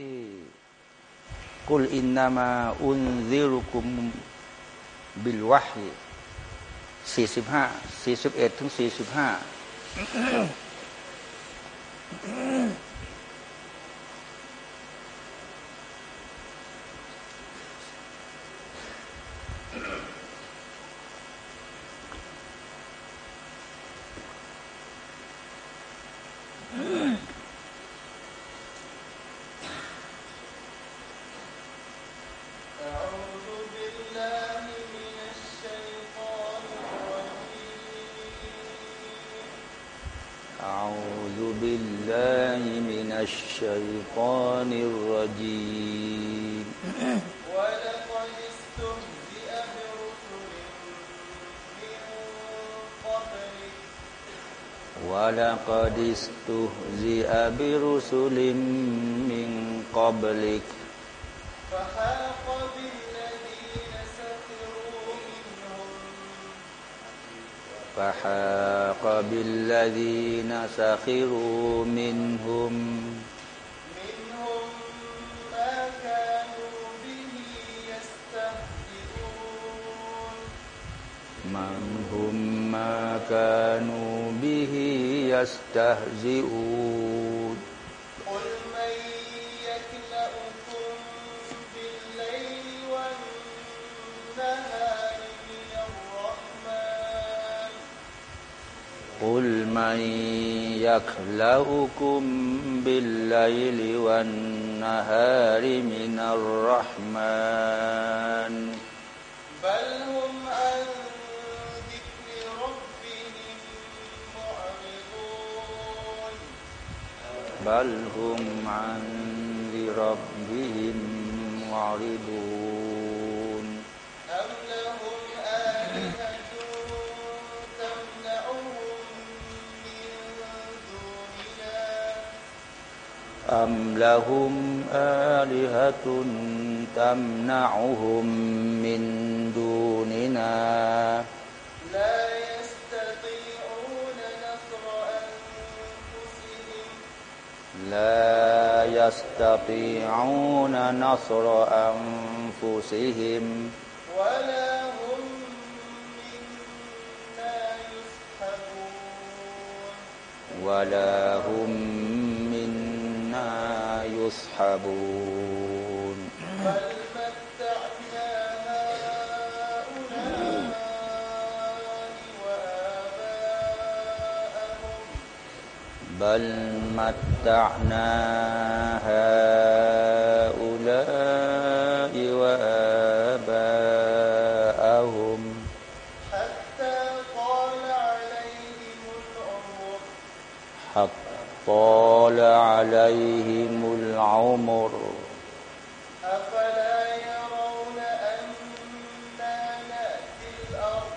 ที่กุลอินนามาอุนซิรุกุมบิลวะฮีสี่สิบห้าสี่สิบเอ็ดถึงสี่สิบห้า سخروا منهم منهم ما كانوا به يستهزئون من هم ما كانوا به يستهزئون يكلؤكم بالليل والنهار من الرحمن. بل هم عن ذكر ربهم معرضون. بل هم عن ربهم معرضون. أم لهم آلهة تمنعهم من دوننا لا يستطيعون نصر أنفسهم لا يستطيعون نصر أنفسهم ولا هم منا يسحبون ولا هم يصحبون بل متعنا هؤلاء وآباءهم بل متعنا هؤلاء عليهم العمر. أفلا يرون أنا نأتي الأرض؟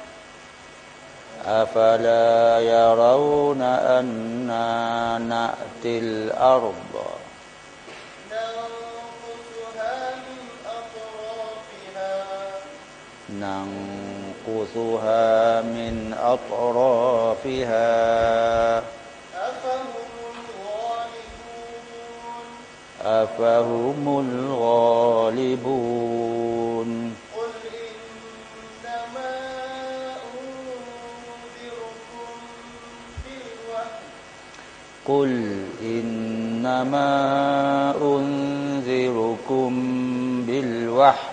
أفلا يرون أنا نأتي الأرض. ننقصها من أطرافها. ننقصها من أطرافها. أفهم الغالبون قل إنما أنذركم بالوحي. قل إنما أنذركم بالوحي.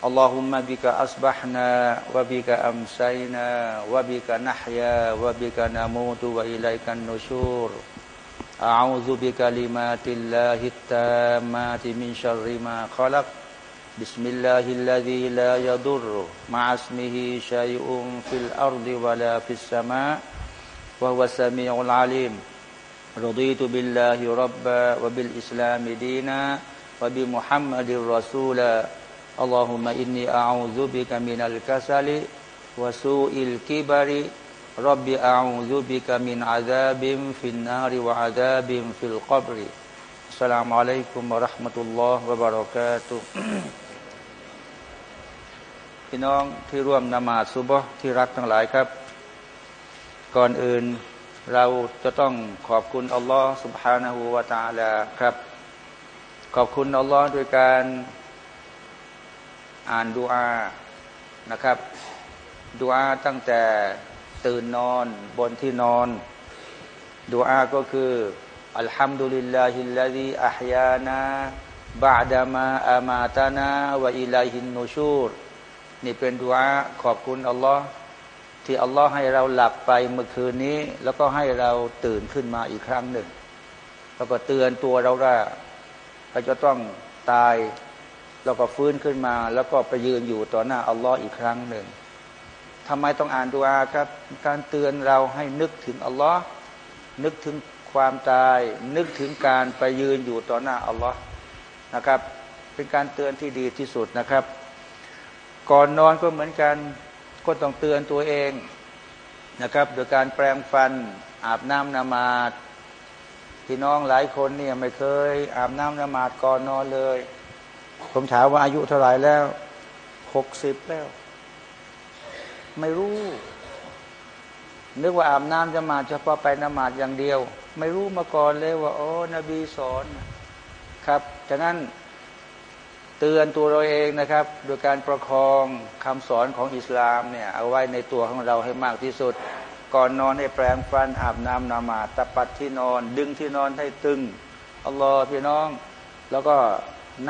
اللهم بك أصبحنا وبك أمسينا وبك نحيا وبك نموت وإليك النشور. أعوذ بكلمات الله التامات من شر ما خلق. بسم الله الذي لا يضر مع اسمه شيء في الأرض ولا في السماء وهو السميع العليم. رضيت بالله ربا وبالإسلام دينا وبمحمد رسولا. اللهم إني أعوذ بك من الكسل وسوء الكبر رب أعوذ بك من عذاب في النار وعذاب في القبر السلام عليكم ورحمة الله وبركاته พี่น้องที่ร่วมนมาสุบฮ์ที่รักทั้งหลายครับ ก่อนอื่นเราจะต้องขอบคุณอัลลอฮ์ سبحانه และ تعالى ครับ ขอบคุณอัลลอฮ์ด้วยการ อ่านดูอานะครับดูอาตั้งแต่ตื่นนอนบนที่นอนดูอาก็คืออัลฮัมดุลิลลาฮิลลาฮิอัฮยานาบาดามาอามาตานาวะอิลัยฮินนูชูรนี่เป็นดูอาขอบคุณอัลลอฮ์ที่อัลลอฮ์ให้เราหลับไปเมื่อคืนนี้ แล้วก็ให้เราตื่นขึ้นมาอีกครั้งหนึ่ง แล้วก็เตือนตัวเราว่าเราจะต้องตาย เราก็ฟื้นขึ้นมา แล้วก็ไปยืนอยู่ต่อหน้าอัลลอฮ์อีกครั้งหนึ่งทำไมต้องอ่านดูอาครับ การเตือนเราให้นึกถึงอัลลอฮ์นึกถึงความตาย นึกถึงการไปยืนอยู่ต่อหน้าอัลลอฮ์นะครับ เป็นการเตือนที่ดีที่สุดนะครับ ก่อนนอนก็เหมือนกันก็ต้องเตือนตัวเองนะครับ โดยการแปลงฟันอาบน้ำนมาดพี่น้องหลายคนเนี่ยไม่เคย อาบน้ำนมาดก่อนนอนเลย ผมถามว่าอายุเท่าไรแล้วหกสิบแล้ว ไม่รู้ นึกว่าอาบน้ำจะมาเฉพาะไปนมาดอย่างเดียว ไม่รู้มาก่อนเลยว่าโอ้นบีสอนครับฉะนั้นเตือนตัวเราเองนะครับ โดยการประคองคำสอนของอิสลามเนี่ย เอาไว้ในตัวของเราให้มากที่สุด ก่อนนอนให้แปรงฟันอาบน้ำนามาตะปัดที่นอน ดึงที่นอนให้ตึงอัลลอฮ์พี่น้อง แล้วก็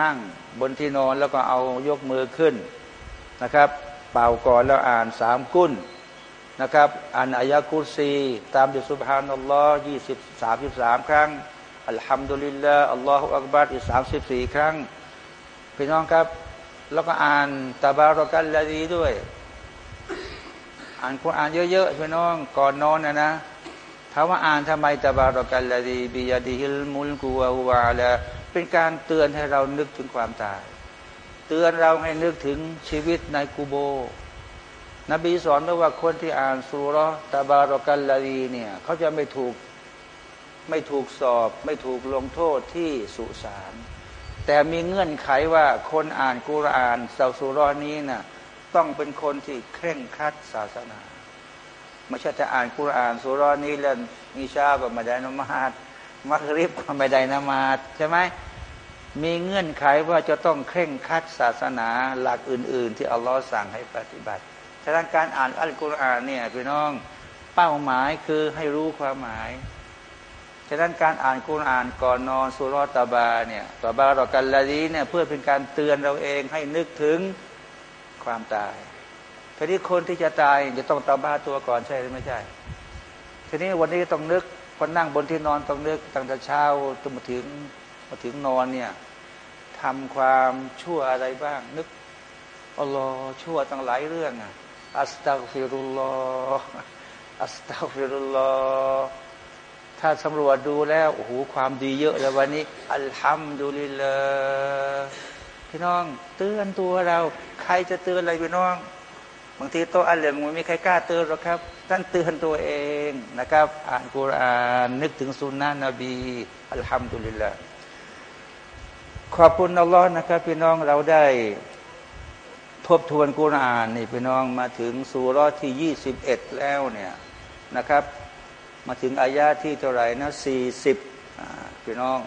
นั่งบนที่นอนแล้วก็เอายกมือขึ้นนะครับ เป่าก่อนแล้วอ่านสามกุนนะครับอ่านอายะกุซีตามดิสุบฮานัลลอฮ์ยี่สิบสามสิบสามครั้งอัลฮัมดุลิลลาอัลลอฮฺอักบัรอีกสามสิบสี่ครั้งพี่น้องครับ แล้วก็อ่านตาบารกันละดีด้วย อ่านคุรานเยอะๆพี่น้องก่อนนอนนะนะถามว่าอ่านทำไมตาบารกันละดีบิยาดิฮิลมุลกุวาละ เป็นการเตือนให้เรานึกถึงความตาย เตือนเราให้นึกถึงชีวิตในกูโบ นบีสอนว่าคนที่อ่านสุรตาบารกัลลาดีเนี่ยเขาจะไม่ถูกไม่ถูกสอบ ไม่ถูกลงโทษที่สุสานแต่มีเงื่อนไขว่าคนอ่านกุรอานสาสุรนี้นะ่ะต้องเป็นคนที่เคร่งครัดศาสนา ไม่ใช่จะอ่านกุรอานสุรนี้แล้วมีชาก็ไม่ได้นมาด มักริบก็ไม่ได้นมาดใช่ไหมมีเงื่อนไขว่าจะต้องเคร่งคัดศาสนาหลักอื่น ๆ ที่อัลลอฮ์สั่งให้ปฏิบัติฉะนั้นการอ่านอัลกุรอานเนี่ยพี่น้องเป้าหมายคือให้รู้ความหมายฉะนั้นการอ่านกุรอานก่อนนอนสุรตาบาเนี่ยตาบาต่อกันละดีเนี่ยเพื่อเป็นการเตือนเราเองให้นึกถึงความตายทีนี้คนที่จะตายจะต้องตาบาตัวก่อนใช่หรือไม่ใช่ทีนี้วันนี้ต้องนึก คนนั่งบนที่นอนต้องนึกตั้งแต่เช้าจนมาถึงมาถึงนอนเนี่ยทำความชั่วอะไรบ้าง นึกอัลลอฮ์ชั่วตั้งหลายเรื่องอะأستغفر الله أستغفر الله ถ้าสำรวจดูแล้วโอ้โหความดีเยอะเลยวันนี้ الحمد لله พี่น้อง เตือนตัวเรา ใครจะเตือนอะไรพี่น้อง บางทีโต๊ะอาเล็มไม่มีใครกล้าเตือนหรอกครับ ท่านเตือนตัวเองนะครับ อ่านกุรอานนึกถึงสุนนะนบีอัลฮัมดุลิลลาห์ขอบคุณอัลลอฮ์นะครับ พี่น้องเราได้ทบทวนกุรอานนี่พี่น้องมาถึงสุรที่ยี่สิบเอ็ดแล้วเนี่ยนะครับ มาถึงอายาที่เท่าไหร่นะสี่สิบพี่น้อง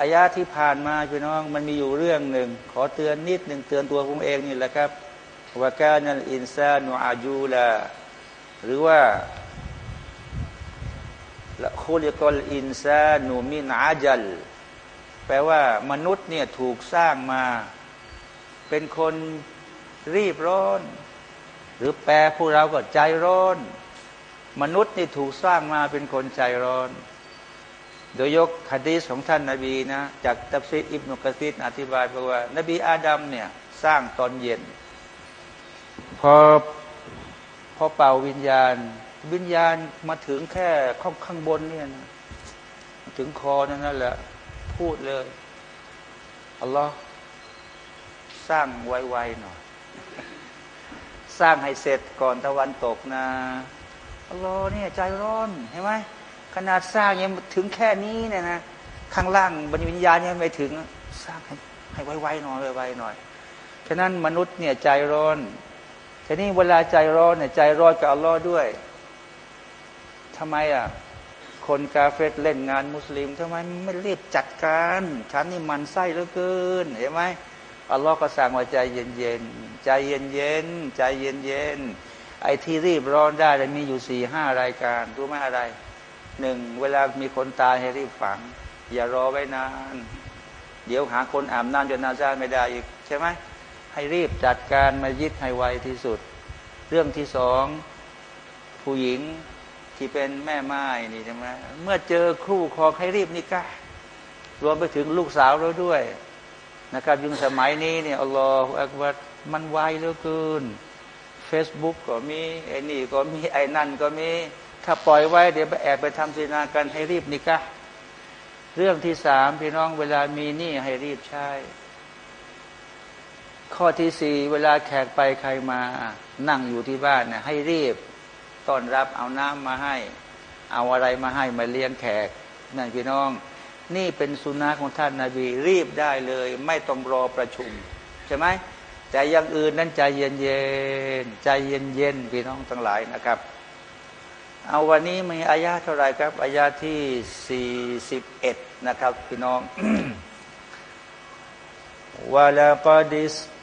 อายาที่ผ่านมาพี่น้องมันมีอยู่เรื่องหนึ่งขอเตือนนิดหนึ่งเตือนตัวผมเองนี่แหละครับ ว่าการนัลอินซานูอาจูลาหรือว่าละคุลิกลอินซานูมินอาจัลแปลว่ามนุษย์เนี่ยถูกสร้างมา เป็นคนรีบร้อน หรือแปลพวกเราก็ใจร้อน มนุษย์นี่ถูกสร้างมาเป็นคนใจร้อน โดยยกฮะดีของท่านนาบีนะ จากตัฟซีอิบนุกะซีดอธิบายบอกว่า นบีอาดัมเนี่ยสร้างตอนเย็น พอพอเป่าวิญญาณ วิญญาณมาถึงแค่ข้างข้างบนเนี่ยนะถึงคอนั่นนั่นแหละ พูดเลยอัลลอฮ์สร้างไวๆหน่อยสร้างให้เสร็จก่อนตะวันตกนะอัลลอฮ์เนี่ยใจร้อนเห็นไหมขนาดสร้างยังถึงแค่นี้เนี่ยนะข้างล่างบรรวิญญาณยังไม่ถึง สร้างให้ให้ไวๆหน่อยไวๆหน่อยฉะนั้นมนุษย์เนี่ยใจร้อน ทีนี้เวลาใจร้อนเนี่ยใจร้อนกับอัลลอฮ์ด้วยทำไมอะคนกาเฟตเล่นงานมุสลิมทำไมไม่รีบจัดการฉันนี่มันไส้เหลือเกินเห็นไหมอัลลอฮ์ก็สั่งว่าใจเย็นๆใจเย็นๆใจเย็นๆไอ้ที่รีบร้อนได้มีอยู่สี่ห้ารายการรู้ไหมอะไรหนึ่งเวลามีคนตายให้รีบฝัง อย่ารอไว้นาน เดี๋ยวหาคนอาบน้ำจนนาซาไม่ได้อีกใช่ไหม ให้รีบจัดการมายิดให้ไวที่สุด เรื่องที่สองผู้หญิงที่เป็นแม่ไม้นี่ใช่ไหมเมื่อเจอคู่ครองให้รีบนิกะรวมไปถึงลูกสาวเราด้วยนะครับยุคสมัยนี้เนี่ยอัลลอฮฺอักบัดมันไวเหลือเกินเฟซบุ๊กก็มีไอ้นี่ก็มีไอ้นั่นก็มี ถ้าปล่อยไว้เดี๋ยวไปแอบไปทำศีนากันให้รีบนิกะเรื่องที่สามพี่น้องเวลามีหนี้ให้รีบใช้ ข้อที่สี่เวลาแขกไปใครมา นั่งอยู่ที่บ้านเนี่ยให้รีบต้อนรับเอาน้ำมาให้ เอาอะไรมาให้มาเลี้ยงแขกนั่นพี่น้อง นี่เป็นสุนัขของท่านนาบีรีบได้เลย ไม่ต้องรอประชุม ใช่ไหมแต่อย่างอื่นนั้นใจเย็นเย็นใจเย็นเย็นพี่น้องทั้งหลายนะครับ เอาวันนี้มีอายาเท่าไรครับ อายาที่สี่สิบเอ็ดนะครับ พี่น้องวะลากัดิส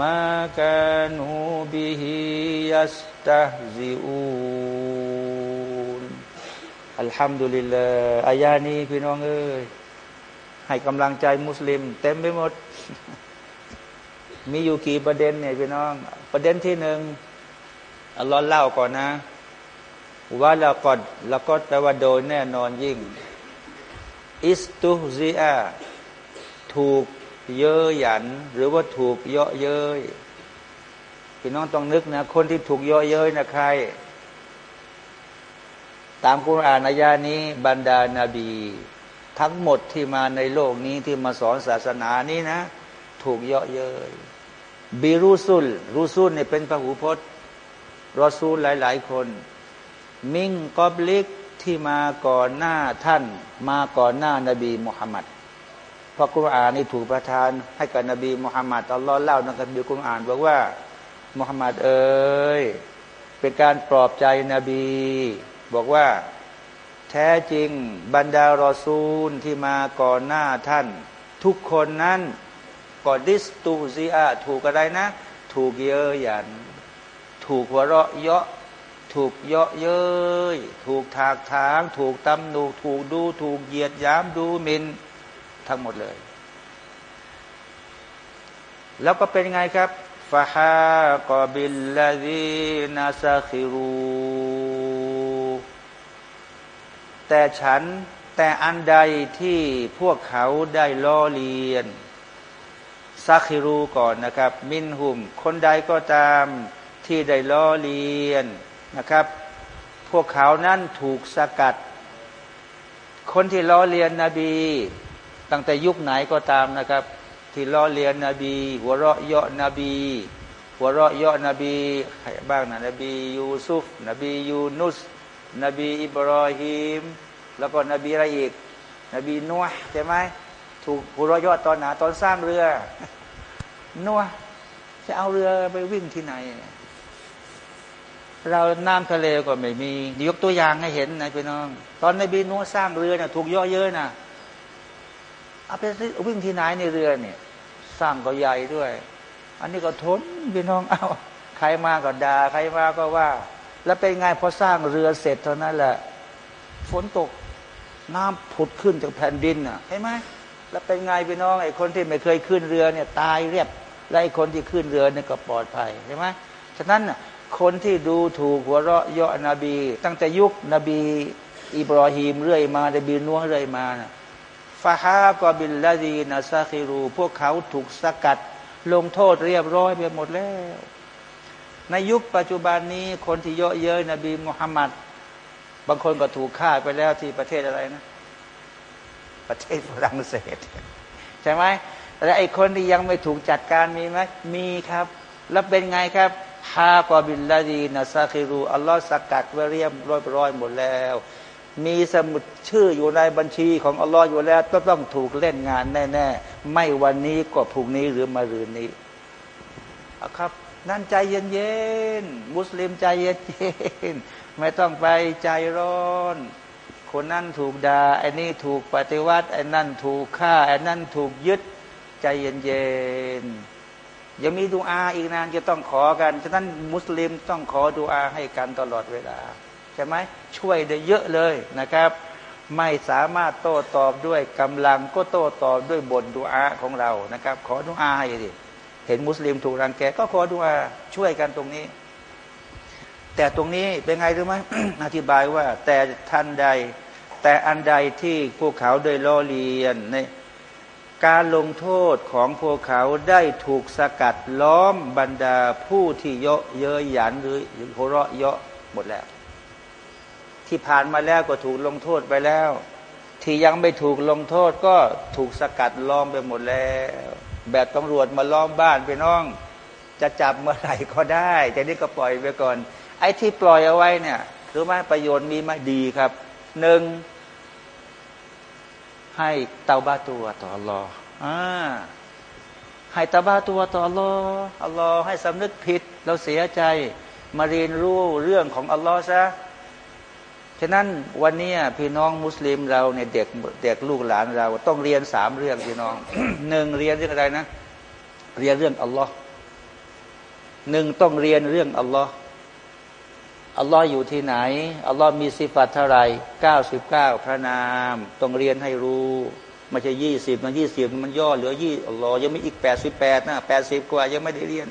ما كانوا به يستهزئون อัลฮัมดุลิลลาอายานี้พี่น้องเอ้ยให้กำลังใจมุสลิม เต็มไปหมด มีอยู่กี่ประเด็นเนี่ยพี่น้อง ประเด็นที่หนึ่งอัลลอฮ์เล่าก่อนนะ ว่าละกอดละกอดแปลว่าโดยแน่นอนยิ่ง อิสตุซีอาถูก เย้ยหยัน หรือว่าถูกเยาะเย้ยพี่น้องต้องนึกนะคนที่ถูกเยาะเย้ยนะใคร ตามกุรอานอายานี้ บรรดานาบี ทั้งหมดที่มาในโลกนี้ที่มาสอนศาสนานี้นะ ถูกเยาะเย้ยบีรุสุลรุสุลเนี่ยเป็นพระหูพจน์รอซูลหลาย ๆ คน มิ่งกอบลิกที่มาก่อนหน้าท่าน มาก่อนหน้านาบีมุฮัมมัด พราะกุรอานนี่ถูกประทานให้กับนบีมุฮัมมัดอัลลอฮ์เล่าในคัมภีร์กุรอานบอกว่ามุฮัมมัดเอ๋ยเป็นการปลอบใจนบี บอกว่าแท้จริงบรรดารอซูลที่มาก่อนหน้าท่าน ทุกคนนั้นก่อนดิสตูซีอาถูกอะไรนะ ถูกเยอะหยัน ถูกหัวเราะเยาะถูกเยาะเย้ยถูกถากถาง ถูกตำหนูถูกดู ถูกเหยียดย้ำดูหมิน ทั้งหมดเลย แล้วก็เป็นไงครับฟาฮากบิลลาดีนาซาคิรูแต่ฉันแต่อันใดที่พวกเขาได้ล้อเลียนซักคิรูก่อนนะครับ มินหุม คนใดก็ตามที่ได้ล้อเลียนนะครับ พวกเขานั้นถูกสกัด คนที่ล้อเลียนนบี ตั้งแต่ยุคไหนก็ตามนะครับ ที่ล้อเลียนนบี หัวเราะเยาะนบี หัวเราะเยาะนบีใครบ้างนะนบียูซุฟ นบียูนุส นบีอิบรอฮิมแล้วก็นบีอะไรอีก นบีนัวใช่ไหมถูกหัวเราะเยาะตอนไหนตอนสร้างเรือนัวจะเอาเรือไปวิ่งที่ไหน เราน้ำทะเลก็ไม่มียกตัวอย่างให้เห็นนะพี่น้อง ตอนนบีนัวสร้างเรือนะ่ะถูกย่อเยอะนะ เอาไปวิ่งที่ไหนในเรือเนี่ย สร้างก็ใหญ่ด้วย อันนี้ก็ทนพี่น้องเอาใครมาก็ด่าใครมาก็ว่า แล้วเป็นไงพอสร้างเรือเสร็จเท่านั้นแหละ ฝนตกน้ำผุดขึ้นจากแผ่นดินอะเห็นไหมแล้วเป็นไงพี่น้องไอ้คนที่ไม่เคยขึ้นเรือเนี่ย ตายเรียบและไอ้คนที่ขึ้นเรือเนี่ยก็ปลอดภัยใช่ไหมฉะนั้นคนที่ดูถูกหัวเราะเยาะนบี ตั้งแต่ยุคนบี อิบรอฮีมเรื่อยมานบีนัวเรื่อยมานะ ฟาฮากบิลลาดีนาซาคิรู พวกเขาถูกสกัด ลงโทษเรียบร้อยไปหมดแล้ว ในยุคปัจจุบันนี้คนที่เยอะเย้ยนบีมุฮัมมัดบางคนก็ถูกฆ่าไปแล้วที่ประเทศอะไรนะ ประเทศฝรั่งเศส ใช่ไหมแล้วไอ้คนที่ยังไม่ถูกจัดการมีไหมมีครับ แล้วเป็นไงครับฮากอบิลลาดีนาซาคิรู อัลลอฮ์สกัดไว้เรียบร้อยร้อยหมดแล้ว มีสมุดชื่ออยู่ในบัญชีของอัลลอฮ์อยู่แล้วต้องต้องถูกเล่นงานแน่ ๆ ไม่วันนี้ก็พรุ่งนี้หรือมารืนนี้ครับ นั่นใจเย็นๆมุสลิมใจเย็นๆไม่ต้องไปใจร้อนคนนั่นถูกดา่าไอ้นี่ถูกปฏิวัติไอ้นั่นถูกฆ่าไอ้นั่นถูกยึด ใจเย็นๆยังมีดูอาอีกนานจะต้องขอกันฉะนั้นมุสลิมต้องขอดูอาให้กันตลอดเวลา ช่ไหมช่วยได้เยอะเลยนะครับ ไม่สามารถโต้ตอบด้วยกำลังก็โต้ตอบด้วยบทดูอาของเรานะครับ ขอดูอาให้ดิเห็นมุสลิมถูกรังแกก็ขอดูอาช่วยกันตรงนี้ แต่ตรงนี้เป็นไงรู้ไหมอธิบายว่า แต่ท่านใด แต่อันใดที่พวกเขาโดยล้อเลียนในการลงโทษของพวกเขาได้ถูกสกัดล้อมบรรดาผู้ที่เยอะเย้ยหยันหรือโหเราะเยาะหมดแล้ว ที่ผ่านมาแล้วก็ถูกลงโทษไปแล้ว ที่ยังไม่ถูกลงโทษก็ถูกสกัดล้อมไปหมดแล้ว แบบตำรวจมาล้อมบ้านไปน้อง จะจับเมื่อไหร่ก็ได้แต่นี้ก็ปล่อยไปก่อน ไอ้ที่ปล่อยเอาไว้เนี่ยรู้ไหมประโยชน์มีไหมดีครับหนึ่งให้เตาบ้าตัวต่ออัลลอฮ์ให้ตาบ้าตัวต่ออัลลอฮ์อัลลอฮ์ให้สำนึกผิด เราเสียใจ มาเรียนรู้เรื่องของอัลลอฮ์ซะ ฉะนั้นวันนี้พี่น้องมุสลิมเราเนี่ยเด็กเด็กลูกหลานเราต้องเรียนสามเรื่องพี่น้องหนึ่งเรียนเรื่องอะไรนะ เรียนเรื่องอัลลอฮ์หนึ่งต้องเรียนเรื่องอัลลอฮ์อัลลอฮ์อยู่ที่ไหน อัลลอฮ์มีสิฟัตเท่าไรเก้าสิบเก้าพระนาม ต้องเรียนให้รู้ไม่ใช่ยี่สิบมันยี่สิบมันย่อเหลือยี่อัลลอฮ์ยังไม่อีกแปดสิบแปดนะแปดสิบกว่ายังไม่ได้เรียน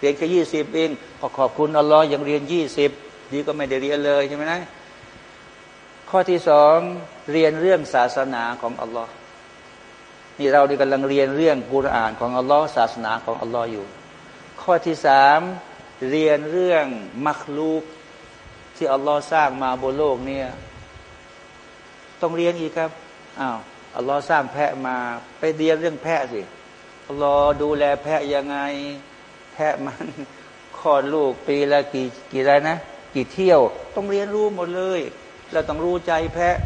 เรียนแค่ยี่สิบเองขอขอบคุณอัลลอฮ์ยังเรียนยี่สิบดีก็ไม่ได้เรียนเลยใช่ไหมนะ ข้อที่สองเรียนเรื่องศาสนาของอัลลอฮ์นี่เราดีกำลังเรียนเรื่องกุรอานของอัลลอฮ์ศาสนาของอัลลอฮ์อยู่ ข้อที่สามเรียนเรื่องมักลูกที่อัลลอฮ์สร้างมาบนโลกเนี่ยต้องเรียนอีกครับอ้าวอัลลอฮ์สร้างแพะมาไปเรียนเรื่องแพะสิอัลลอฮ์ดูแลแพะยังไง แพะมันคลอดลูกปีละกี่กี่ไรนะ กี่เที่ยว ต้องเรียนรู้หมดเลย เราต้องรู้ใจแพะ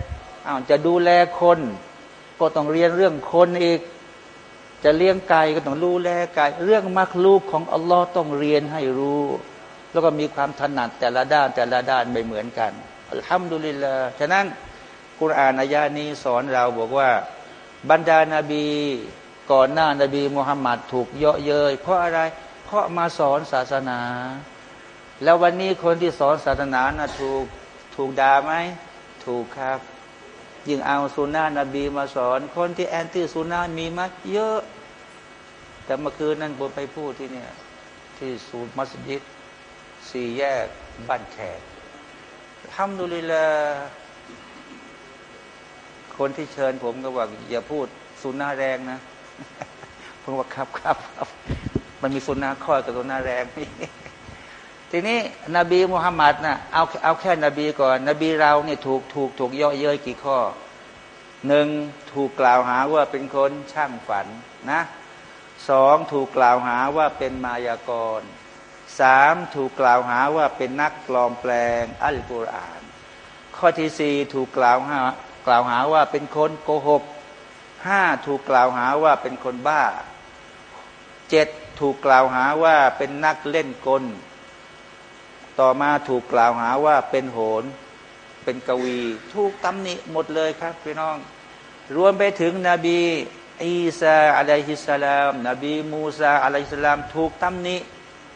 อ้าวจะดูแลคน ก็ต้องเรียนเรื่องคนอีก จะเลี้ยงไก่ก็ต้องรู้แลไก่เรื่องมักลูกของอัลลอฮ์ต้องเรียนให้รู้ แล้วก็มีความถนัดแต่ละด้านแต่ละด้านไม่เหมือนกันอัลฮัมดุลิลลาห์ฉะนั้นกุรอานอายานี้สอนเราบอกว่า บรรดานาบี ก่อนหน้านาบีมุฮัมมัดถูกเยาะเย้ยเพราะอะไร เพราะมาสอนศาสนา แล้ววันนี้คนที่สอนศาสนานะถูก ถูกด่าไหมถูกครับ ยิ่งเอาสุนนะนบีมาสอน คนที่แอนตี้สุนนะมีมเยอะ แต่เมื่อคืนนั้นผมไปพูดที่เนี่ย ที่สูตรมัสยิดสี่แยกบ้านแขกทำดูลยละคนที่เชิญผมก็ว่าอย่าพูดสุนาแรงนะผมว่าครับครับครับ มันมีสุนาข้อกับสุนาแรง ทีนี้นบีมุฮัมมัดนะเอาเอาแค่นบีก่อน นบีเราเนี่ยถูกถูกถูกย่อเย้ยกี่ข้อหนึ่งถูกกล่าวหาว่าเป็นคนช่างฝันนะสองถูกกล่าวหาว่าเป็นมายากรสามถูกกล่าวหาว่าเป็นนักปลอมแปลงอัลกุรอาน ข้อที่สี่ถูกกล่าวหากล่าวหาว่าเป็นคนโกหกห้าถูกกล่าวหาว่าเป็นคนบ้าเจ็ดถูกกล่าวหาว่าเป็นนักเล่นกล ต่อมาถูกกล่าวหาว่าเป็นโหนเป็นกวี ถูกตำหนิหมดเลยครับพี่น้อง รวมไปถึงนบีอีสาอะลัยฮิสสลาม นบีมูซาอะลัยฮิสสลาม ถูกตำหนิ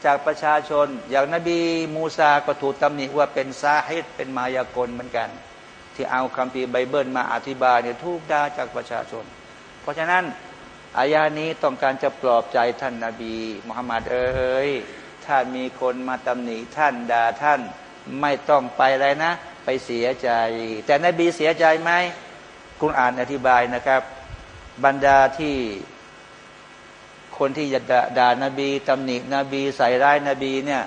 จากประชาชน อย่างนบีมูซาก็ถูกตำหนิว่าเป็นซาฮิดเป็นมายากลเหมือนกัน ที่เอาคำพีไบเบิลมาอธิบายเนี่ยถูกด่าจากประชาชน เพราะฉะนั้นอายานี้ต้องการจะปลอบใจท่านนาบีมุฮัมมัดเอ้ย ถ้ามีคนมาตำหนิท่านด่าท่านไม่ต้องไปอะไรนะ ไปเสียใจ แต่นบีเสียใจไหมคุณอ่านอธิบายนะครับ บรรดาที่คนที่จะด่านาบีตำหนินบีใส่ร้ายนาบีเนี่ย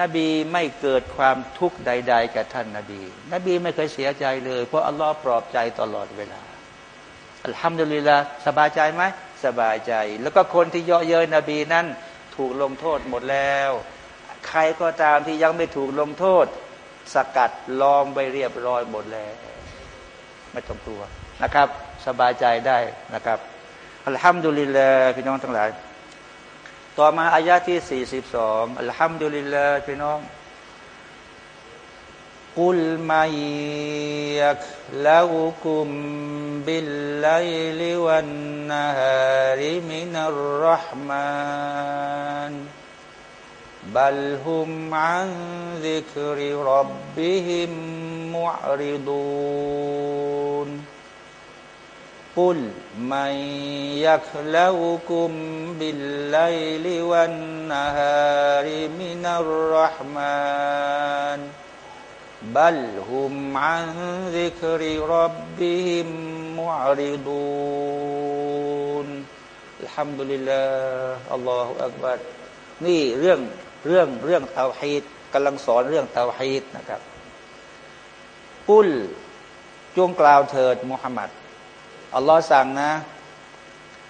นบีไม่เกิดความทุกข์ใด ๆ กับท่านนาบี นบีไม่เคยเสียใจเลย เพราะอัลลอฮ์ปลอบใจตลอดเวลาอัลฮัมดุลิลละสบายใจไหมสบายใจ แล้วก็คนที่เยาะเย้ยนบีนั้น ถูกลงโทษหมดแล้ว ใครก็ตามที่ยังไม่ถูกลงโทษ สกัดล้อมไปเรียบร้อยหมดแล้ว ไม่ต้องกลัวนะครับ สบายใจได้นะครับอัลฮัมดุลิลลาห์พี่น้องทั้งหลาย ต่อมาอายะที่สี่สิบสองอัลฮัมดุลิลลาห์พี่น้อง กุลมายักลาอุคุมบิลไลลิวันนา บัลฮุมอันซิกริรับบิฮิมมุอริดูนอัลฮัมดุลิลลาอัลลอฮฺอักบัดนี่เรื่องเรื่องเรื่องเตาฮีตกำลังสอนเรื่องเตาฮีตนะครับกุลจงกล่าวเถิดมุฮัมมัดอัลลอฮ์สั่งนะ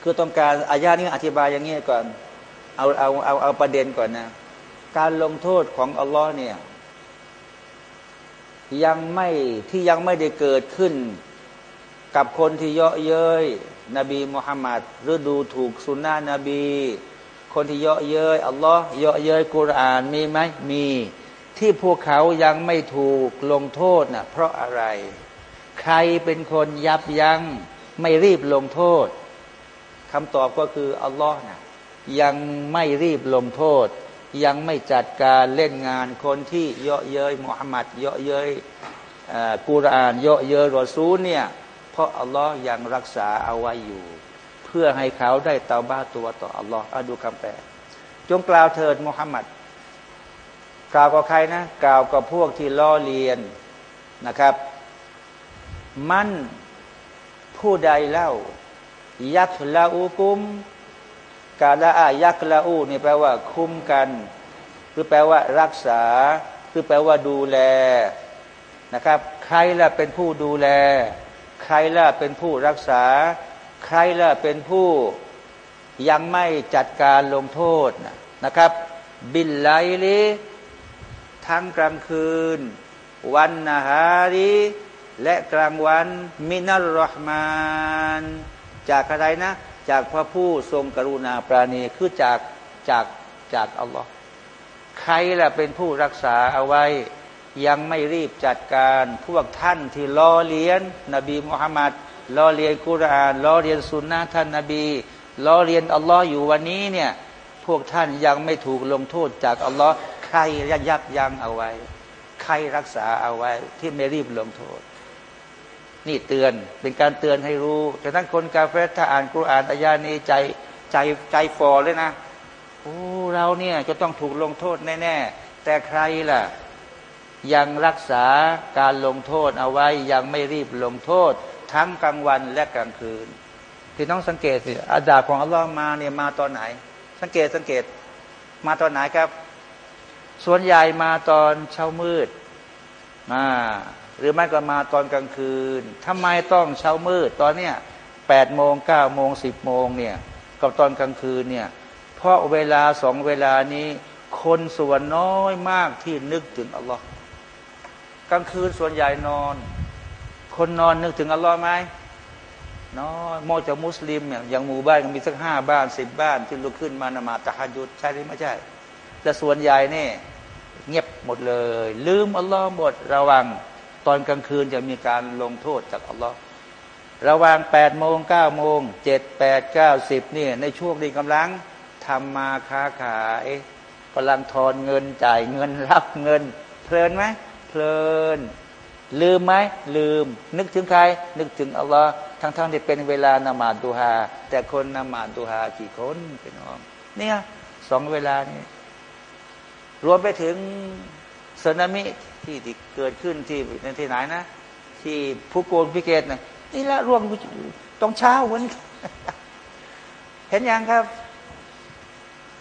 คือต้องการอายานี้อธิบายอย่างนี้ก่อน เอาเอาเอาเอาประเด็นก่อนนะ การลงโทษของอัลลอฮ์เนี่ย ยังไม่ที่ยังไม่ได้เกิดขึ้น กับคนที่เยาะเย้ยนบีมุฮัมมัดหรือดูถูกสุนนะนบี คนที่เยาะเย้ยอัลลอฮ์เยาะเย้ยกุรานมีไหมมีที่พวกเขายังไม่ถูกลงโทษนะ่ะเพราะอะไร ใครเป็นคนยับยัง้งไม่รีบลงโทษคำตอบก็คืออัลลอฮ์นะยังไม่รีบลงโทษ ยังไม่จัดการเล่นงานคนที่เยาะเย้ยมุฮัมมัดเยาะเย้ยกุรอานเยาะเย้ยรอซูลเนี่ยเพราะอัลลอฮ์ยังรักษาเอาไว้อยู่ เพื่อให้เขาได้เตาบ้าตัวต่ออัลลอฮ์อาดูคำแปลจงกล่าวเถิดมุฮัมมัดกล่าวกับใครนะ กล่าวกับพวกที่ล้อเลียนนะครับ มันผู้ใดเล่ายักละอูกุม กาละอายักละอูนี่แปลว่า คุ้มกันคือแปลว่า รักษาคือแปลว่าดูแลนะครับ ใครล่ะเป็นผู้ดูแล ใครล่ะเป็นผู้รักษา ใครล่ะเป็นผู้ยังไม่จัดการลงโทษนะครับ บินไลลีทั้งกลางคืน วันนาฮารีและกลางวันมินัลรหมาน จากอะไรนะ จากพระผู้ทรงกรุณาปราณีคือจากจากจากอัลลอฮ์ใครล่ะเป็นผู้รักษาเอาไว้ ยังไม่รีบจัดการพวกท่านที่ล้อเลียน นบีมุฮัมมัดล้อเลียนกุรานล้อเลียนสุนนะท่านนบีล้อเลียนอัลลอฮ์อยู่วันนี้เนี่ยพวกท่านยังไม่ถูกลงโทษจากอัลลอฮ์ใครยับยั้งเอาไว้ ใครรักษาเอาไว้ที่ไม่รีบลงโทษ นี่เตือนเป็นการเตือนให้รู้ แต่ทั้งคนกาเฟถ้าอ่านกุรอานอายานี้ใจใจใจฟอเลยนะโอ้เราเนี่ยจะต้องถูกลงโทษแน่ๆ แต่ใครล่ะ ยังรักษาการลงโทษเอาไว้ยังไม่รีบลงโทษ ทั้งกลางวันและกลางคืนพี่น้องสังเกตสิอาดาของอัลลอฮ์มาเนี่ยมาตอนไหน สังเกตสังเกตมาตอนไหนครับ ส่วนใหญ่มาตอนเช้ามืดมา หรือไม่ก็มาตอนกลางคืนทำไมต้องเช้ามืด ตอนเนี้ยแปดโมงเก้าโมงสิบโมงเนี่ยกับตอนกลางคืนเนี่ยเพราะเวลาสองเวลานี้ คนส่วนน้อยมากที่นึกถึงอัลลอฮ์กลางคืนส่วนใหญ่นอน คนนอนนึกถึงอัลลอฮ์ไหมน้อยโมจากมุสลิมเนี่ยอย่างหมู่บ้านก็มีสักห้าบ้านสิบบ้านที่ลุกขึ้นมานมาตะฮัดยุดใช่หรือไม่ใช่ แต่ส่วนใหญ่เนี่ยเงียบหมดเลย ลืมอัลลอฮ์หมดระวัง ตอนกลางคืนจะมีการลงโทษจากอัลลอฮ์ระหวังแปดโมงเก้าโมงเจ็ดแปดเก้าสิบนี่ในช่วงนี้กำลังทำมาค้าขายกำลังทอนเงินจ่ายเงินรับเงิน เพลินไหมเพลิน ลืมไหมลืม นึกถึงใคร นึกถึงอัลลอฮ์ทั้งๆทที่เป็นเวลานามาดูฮา แต่คนนามาดูฮากี่คนเป็นน้องเนี่ยสองเวลานี้รวมไปถึงสึนามิ ที่ที่เกิดขึ้นที่ในที่ไหนนะ ที่ภูโกนพิเกตนะนี่ละร่วงต้องเช้าวันเห็นยังครับ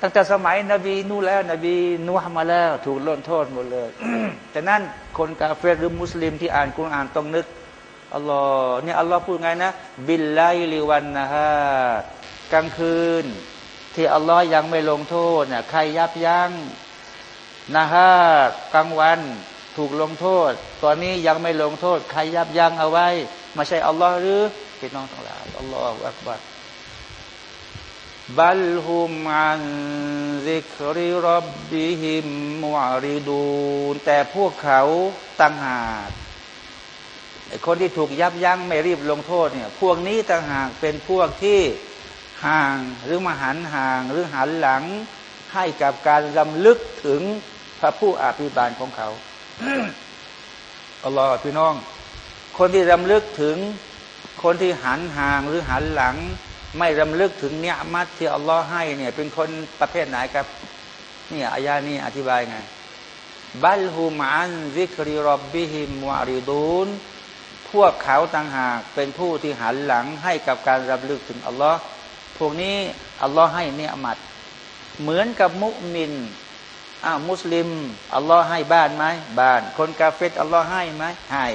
ตั้งแต่สมัยนบีนู่แล้ว นบีนูฮ์มาแล้ว ถูกลงโทษหมดเลยแต่นั่นคนกาเฟรหรือมุสลิมที่อ่านกุรอานต้องนึกอัลลอฮ์เนี่ยอัลลอฮ์พูดไงนะ บิลไลลิวันนะฮะกลางคืน ที่อัลลอฮ์ยังไม่ลงโทษน่ะใครยับยั้งนะฮะกลางวัน ถูกลงโทษ ตอนนี้ยังไม่ลงโทษ ใครยับยั้งเอาไว้ไม่ใช่อัลลอฮ์หรือพี่น้องทั้งหลายอัลลอฮฺอักบัรบัลฮุมอันซิกริรับบิฮิมมุอาริดูนแต่พวกเขาตั้งหากคนที่ถูกยับยั้งไม่รีบลงโทษเนี่ย พวกนี้ต่างหากเป็นพวกที่ห่างหรือมาหันห่างหรือหันหลังให้กับการลำลึกถึงพระผู้อภิบาลของเขา อัลลอฮฺพี่น้อง คนที่รำลึกถึงคนที่หันห่างหรือหันหลัง ไม่รำลึกถึงเนียมัตที่อัลลอฮ์ให้เนี่ย เป็นคนประเภทไหนครับนี่อายานี้อธิบายไงบัลฮูมานซิกริรบบิฮิมวาริดูนพวกเขาต่างหากเป็นผู้ที่หันหลังให้กับการรำลึกถึงอัลลอฮ์พวกนี้อัลลอฮ์ให้เนียมัตเหมือนกับมุมิน อ้าวมุสลิมอัลลอฮ์ให้บ้านไหมบ้าน คนกาเฟตอัลลอฮ์ให้ไหมให้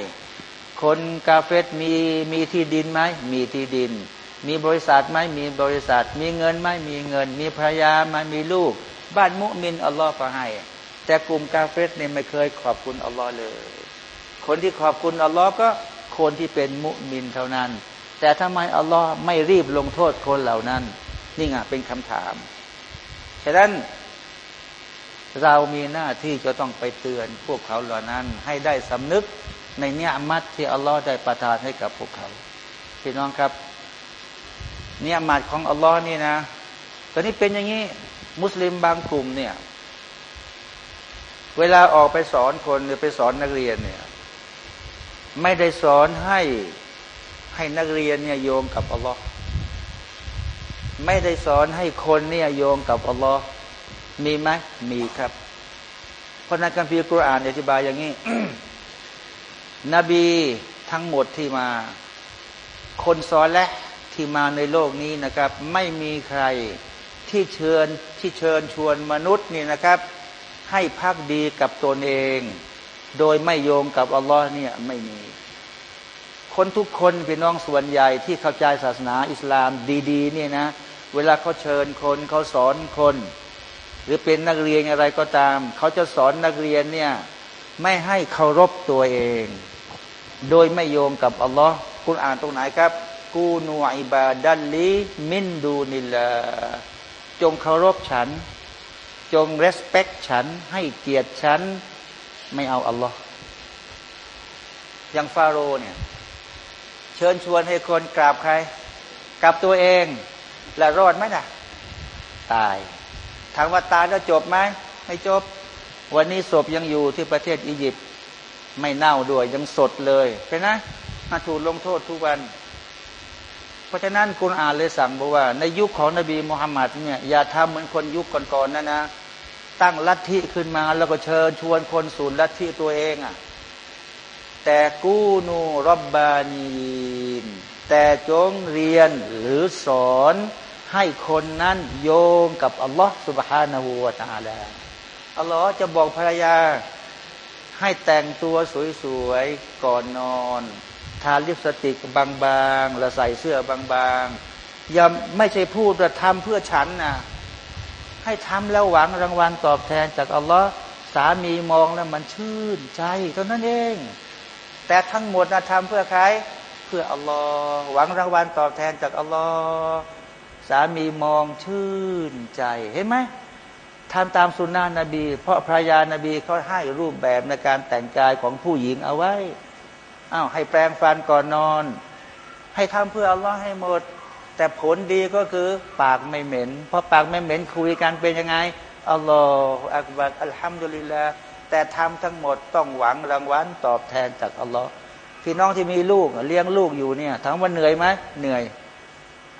คนกาเฟตมีมีที่ดินไหมมีที่ดิน มีบริษัทไหมมีบริษัท มีเงินไหมมีเงิน มีภรรยาไหมมีลูก บ้านมุมินอัลลอฮ์ก็ให้ แต่กลุ่มกาเฟตเนี่ยไม่เคยขอบคุณอัลลอฮ์เลย คนที่ขอบคุณอัลลอฮ์ก็คนที่เป็นมุมินเท่านั้น แต่ทำไมอัลลอฮ์ไม่รีบลงโทษคนเหล่านั้น นี่ไงเป็นคำถามฉะนั้น เรามีหน้าที่จะต้องไปเตือนพวกเขาเหล่านั้น ให้ได้สำนึกในเนียมัดที่อัลลอฮ์ได้ประทานให้กับพวกเขาพี่น้องครับ เนียมัดของอัลลอฮ์นี่นะตอนนี้เป็นอย่างนี้ มุสลิมบางกลุ่มเนี่ย เวลาออกไปสอนคนหรือไปสอนนักเรียนเนี่ย ไม่ได้สอนให้ให้นักเรียนเนี่ยโยงกับอัลลอฮ์ไม่ได้สอนให้คนเนี่ยโยงกับอัลลอฮ์ มีไหมมีครับ เพราะนักการพิจารณาอธิบายอย่างนี้ นบีทั้งหมดที่มา คนสอนและที่มาในโลกนี้นะครับ ไม่มีใครที่เชิญที่เชิญชวนมนุษย์นี่นะครับ ให้พักดีกับตนเอง โดยไม่โยงกับอัลลอฮ์เนี่ยไม่มี คนทุกคนพี่น้องส่วนใหญ่ที่เข้าใจศาสนาอิสลามดี ๆ เนี่ยนะ เวลาเขาเชิญคนเขาสอนคน หรือเป็นนักเรียนอะไรก็ตาม เขาจะสอนนักเรียนเนี่ยไม่ให้เคารพตัวเอง โดยไม่โยงกับอัลลอฮ์คุณอ่านตรงไหนครับ กูนูอิบาดัลลีมินดูนิลาจงเคารพฉัน จงเรสเพคฉัน ให้เกียรติฉัน ไม่เอาอัลลอฮ์อย่างฟาโรเนี่ย เชิญชวนให้คนกราบใครกราบตัวเอง และรอดไหมนะตาย ถามว่าตายแล้วจบไหมไม่จบ วันนี้ศพยังอยู่ที่ประเทศอียิปต์ไม่เน่าด้วยยังสดเลยเป็นไงมาถูกลงโทษทุกวัน เพราะฉะนั้นคุณอ่านเลยสั่งบอกว่า ในยุคของนบีมุฮัมมัดเนี่ยอย่าทำเหมือนคนยุคก่อนๆนนะนะ ตั้งลัทธิขึ้นมาแล้วก็เชิญชวนคนสูนลัทธิตัวเองอะ่ะแต่กูนูรบบานีนแต่จงเรียนหรือสอน ให้คนนั้นโยงกับอัลลอฮ์สุบฮานาหูวาตาลาอัลลอฮ์จะบอกภรรยา ให้แต่งตัวสวยๆ ก่อนนอน ทาลิปสติกบางๆ แล้วใส่เสื้อบางๆ อย่าไม่ใช่พูดแต่ทำเพื่อฉันนะให้ทำแล้วหวังรางวัลตอบแทนจากอัลลอฮ์สามีมองแล้วมันชื่นใจเท่านั้นเอง แต่ทั้งหมดนะทำเพื่อใคร เพื่ออัลลอฮ์หวังรางวัลตอบแทนจากอัลลอฮ์ สามีมองชื่นใจเห็นไหมทำตามสุนนะนบี เพราะภรรยานาบีเขาให้รูปแบบในการแต่งกายของผู้หญิงเอาไว้อ้าวให้แปรงฟันก่อนนอน ให้ทำเพื่ออัลลอฮ์ให้หมด แต่ผลดีก็คือปากไม่เหม็น เพราะปากไม่เหม็นคุยกันเป็นยังไงอัลลอฮฺอักบัรอัลฮัมดุลิลลาแต่ทำทั้งหมดต้องหวังรางวัลตอบแทนจากอัลลอฮ์พี่น้องที่มีลูกเลี้ยงลูกอยู่เนี่ยถามว่าเหนื่อยไหมเหนื่อย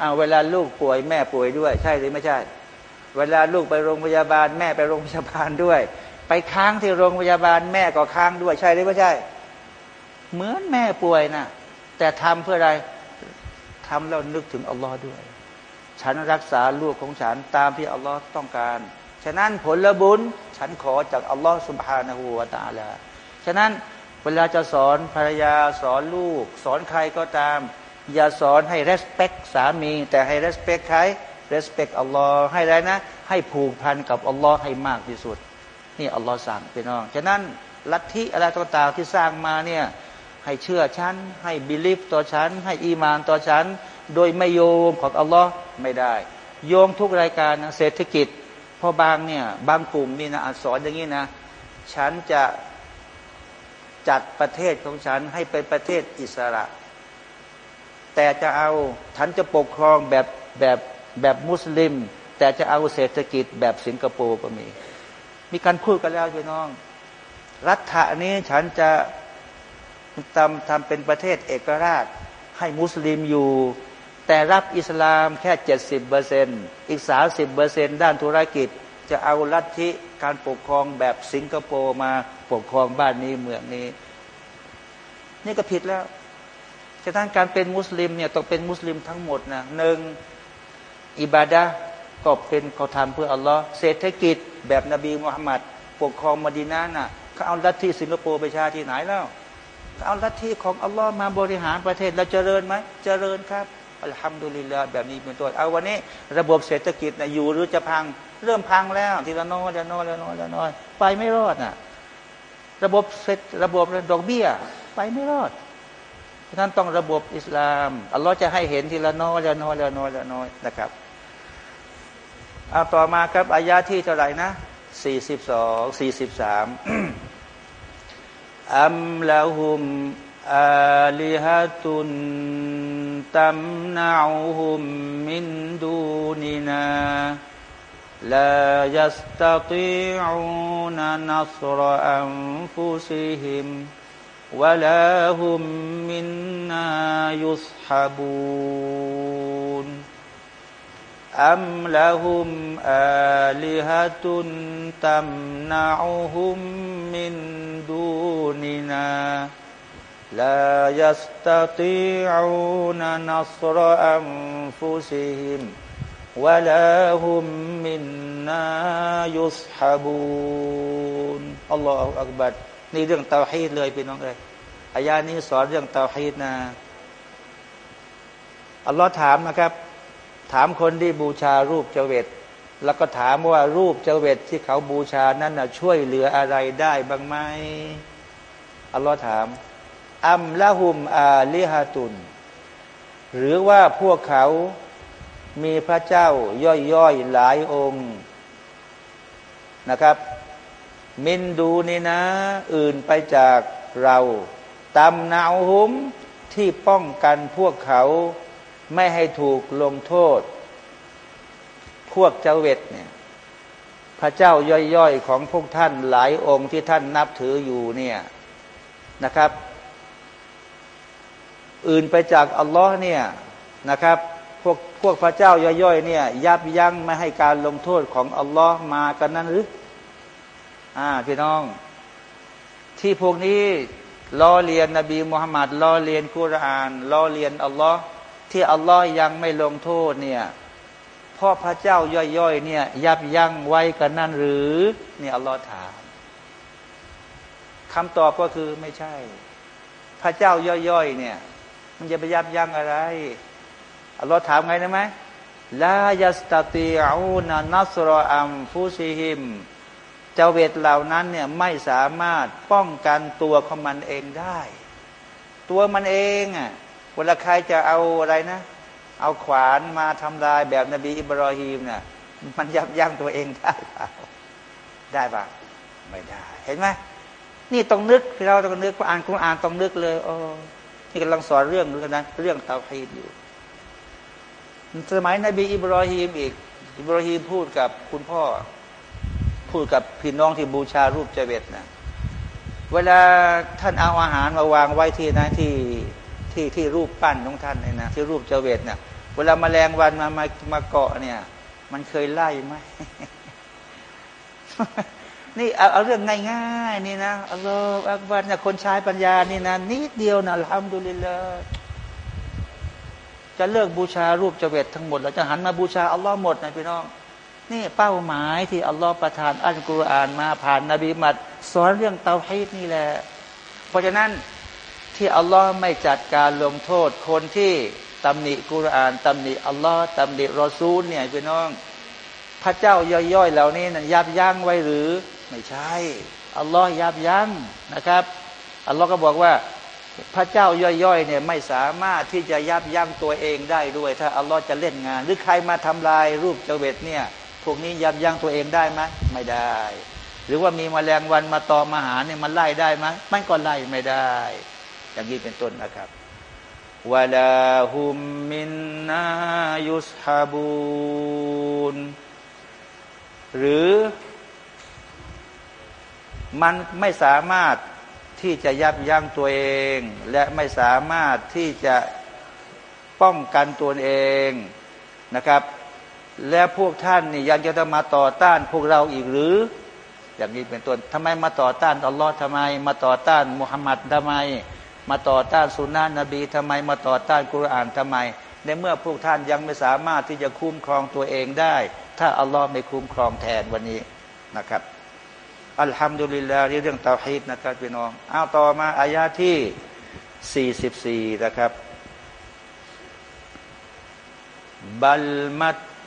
อ้าเวลาลูกป่วยแม่ป่วยด้วย ใช่หรือไม่ใช่ เวลาลูกไปโรงพยาบาล แม่ไปโรงพยาบาลด้วย ไปค้างที่โรงพยาบาล แม่ก็ค้างด้วย ใช่หรือไม่ใช่ เหมือนแม่ป่วยนะแต่ทำเพื่ออะไรทำแล้วนึกถึงอัลลอฮ์ด้วย ฉันรักษาลูกของฉันตามที่อัลลอฮ์ต้องการ ฉะนั้นผลบุญฉันขอจากอัลลอฮ์สุบฮานาหูวาตาลา ฉะนั้นเวลาจะสอนภรรยาสอนลูก สอนใครก็ตาม อย่าสอนให้ respect สามี แต่ให้ respect ใคร respect อัลลอฮ์ให้ไรนะ ให้ผูกพันกับอัลลอฮ์ให้มากที่สุด นี่อัลลอฮ์สั่งพี่น้อง ฉะนั้นลัทธิอะไรต่างๆที่สร้างมาเนี่ยให้เชื่อฉัน ให้บิลิฟต่อฉัน ให้อีมานต่อฉัน โดยไม่โยงของอัลลอฮ์ไม่ได้ โยงทุกรายการนะเศรษฐกิจพอบางเนี่ยบางกลุ่มนี่นะสอนอย่างนี้นะ ฉันจะจัดประเทศของฉันให้เป็นประเทศอิสระ แต่จะเอาฉันจะปกครองแบบแบบแบบมุสลิม แต่จะเอาเศรษฐกิจแบบสิงคโปร์ก็มี มีการพูดกันแล้วพี่น้อง รัฐะนี้ฉันจะทำทำเป็นประเทศเอกราช ให้มุสลิมอยู่ แต่รับอิสลามแค่เจ็ดสิบเปอร์เซนอีกสาสิบเปอร์เซนด้านธุรกิจ จะเอาลัทธิการปกครองแบบสิงคโปร์มาปกครองบ้านนี้เมืองนี้ นี่ก็ผิดแล้ว ฉะนั้นการเป็นมุสลิมเนี่ยต้องเป็นมุสลิมทั้งหมดนะหนึ่งอิบาดะก็เป็นเขาทำเพื่ออัลลอฮ์เศรษฐกิจแบบนบีมุฮัมมัดปกครองมดินาน่ะเขาเอาลัทธิสิงคโปร์ไปชาที่ไหนแล้วเขาเอาลัทธิของอัลลอฮ์มาบริหารประเทศเราเจริญไหมเจริญครับอัลฮัมดุลิลลาแบบนี้เป็นตัวเอาวันนี้ ระบบเศรษฐกิจนะอยู่หรือจะพังเริ่มพังแล้วทีละน้อยละน้อยละน้อยละน้อยไปไม่รอดน่ะระบบเศรษระบบดอกเบี้ย ไปไม่รอด ฉะนั้นต้องระบบอิสลามอัลลอฮ์จะให้เห็นทีละน้อยละน้อยละน้อยละน้อยนะครับเอาต่อมาครับอายาที่เท่าไหร่นะสี่สิบสองสี่สิบสามอัมลาหุมอาลีฮะตุนตัมนาหุมมินดูนินาลายัสตติอูนนัสรอันฟุซิฮิ ولا هم منا يصحبون أم لهم آلهة تمنعهم من دوننا لا يستطيعون نصر أنفسهم ولا هم منا يصحبون الله أكبر นี่เรื่องเตาฮีดเลยพี่น้องเลยอายานี้สอนเรื่องเตาฮีดนะอัลลอฮ์ถามนะครับ ถามคนที่บูชารูปเจเวตแล้วก็ถามว่ารูปเจเวตที่เขาบูชานั้นนะช่วยเหลืออะไรได้บ้างไหมอัลลอฮ์ถาม อัมละหุมอาลิฮะตุน หรือว่าพวกเขามีพระเจ้าย่อยๆหลายองค์นะครับ มินดูนี่นะ อื่นไปจากเราตำนาหุมที่ป้องกันพวกเขาไม่ให้ถูกลงโทษ พวกเจ้าเวทเนี่ย พระเจ้าย่อยๆของพวกท่านหลายองค์ที่ท่านนับถืออยู่เนี่ยนะครับ อื่นไปจากอัลลอฮ์เนี่ยนะครับพวกพวกพระเจ้าย่อยๆเนี่ย ยับยั้งไม่ให้การลงโทษของอัลลอฮ์มากันนั้นหรือ อ่าพี่น้อง ที่พวกนี้ล้อเลียนนบีมุฮัมมัดล้อเลียนกุรอานล้อเลียนอัลลอฮ์ที่อัลลอฮ์ยังไม่ลงโทษเนี่ยพ่อพระเจ้าย่อยๆเนี่ย ยับยั้งไว้กันนั่นหรือเนี่ยอัลลอฮ์ถามคำตอบก็คือไม่ใช่ พระเจ้าย่อยๆเนี่ย มันจะไปยับยั้งอะไรอัลลอฮ์ถามไงได้ไหมลายัสตติอูนานัสรออัมฟูซิฮิม เจ้าเวทเหล่านั้นเนี่ยไม่สามารถป้องกันตัวของมันเองได้ ตัวมันเองอะเวลาใครจะเอาอะไรนะ เอาขวานมาทำลายแบบนบีอิบรอฮีมเนี่ยมันยับยั้งตัวเองได้เปล่าได้ปะไม่ได้ เห็นไหมนี่ต้องนึกเราต้องนึกอ่านกุรอานต้องนึกเลยโอ้นี่กำลังสอนเรื่องนึงนะเรื่องเตาฮีดอยู่ สมัยนบีอิบรอฮีมอีก อิบรอฮีมพูดกับคุณพ่อ พูดกับพี่น้องที่บูชารูปเจเวตนะเวลาท่านเอาอาหารมาวางไว้ที่นะที่ที่ที่รูปปั้นของท่านเนี่ยนะที่รูปเจเวตเนี่ยเวลามาแมลงวันมามามาเกาะเนี่ย มันเคยไล่ไหมนี่เอาเอาเรื่องง่ายๆนี่นะอัลลอฮฺอักบัรเนี่ยคนใช้ปัญญานี่นะนิดเดียวนะทำดุลิลละจะเลิกบูชารูปเจเวตทั้งหมดเราจะหันมาบูชาอัลลอฮ์หมดนะพี่น้อง นี่เป้าหมายที่อัลลอฮ์ประทานอัลกุรอานมาผ่านนบีมัดสอนเรื่องเตาฮีดนี่แหละ เพราะฉะนั้นที่อัลลอฮ์ไม่จัดการลงโทษคนที่ตำหนิกุรอานตำหนิอัลลอฮ์ตำหนิรอซูลเนี่ยพี่น้อง พระเจ้าย่อยๆ เหล่านี้นะยับยั้งไว้หรือ ไม่ใช่อัลลอฮ์ยับยั้งนะครับอัลลอฮ์ก็บอกว่าพระเจ้าย่อยๆเนี่ยไม่สามารถที่จะยับยั้งตัวเองได้ด้วย ถ้าอัลลอฮ์จะเล่นงาน หรือใครมาทำลายรูปเจเวตเนี่ย พวกนี้ยับยั้งตัวเองได้ไหมไม่ได้ หรือว่ามีมแมลงวันมาตอมอาหารเนี่ยมันไล่ได้ไหมมันก็ไล่ไม่ได้ อย่างนี้เป็นต้นนะครับวะลาฮุมมินนายุสฮาบูนหรือมันไม่สามารถที่จะยับยั้งตัวเอง และไม่สามารถที่จะป้องกันตัวเองนะครับ และพวกท่านนี่ยังจะมาต่อต้านพวกเราอีกหรือ อย่างนี้เป็นต้นทำไมมาต่อต้านอัลลอฮ์ทำไม มาต่อต้านมุฮัมมัดทำไม มาต่อต้านสุนนะนบีทำไม มาต่อต้านกุรอานทำไม ในเมื่อพวกท่านยังไม่สามารถที่จะคุ้มครองตัวเองได้ ถ้าอัลลอฮ์ไม่คุ้มครองแทนวันนี้นะครับอัลฮัมดุลิลลาห์เรื่องเตาฮีดนะครับพี่น้องเอาต่อมาอายาที่ 44 นะครับบัลมัต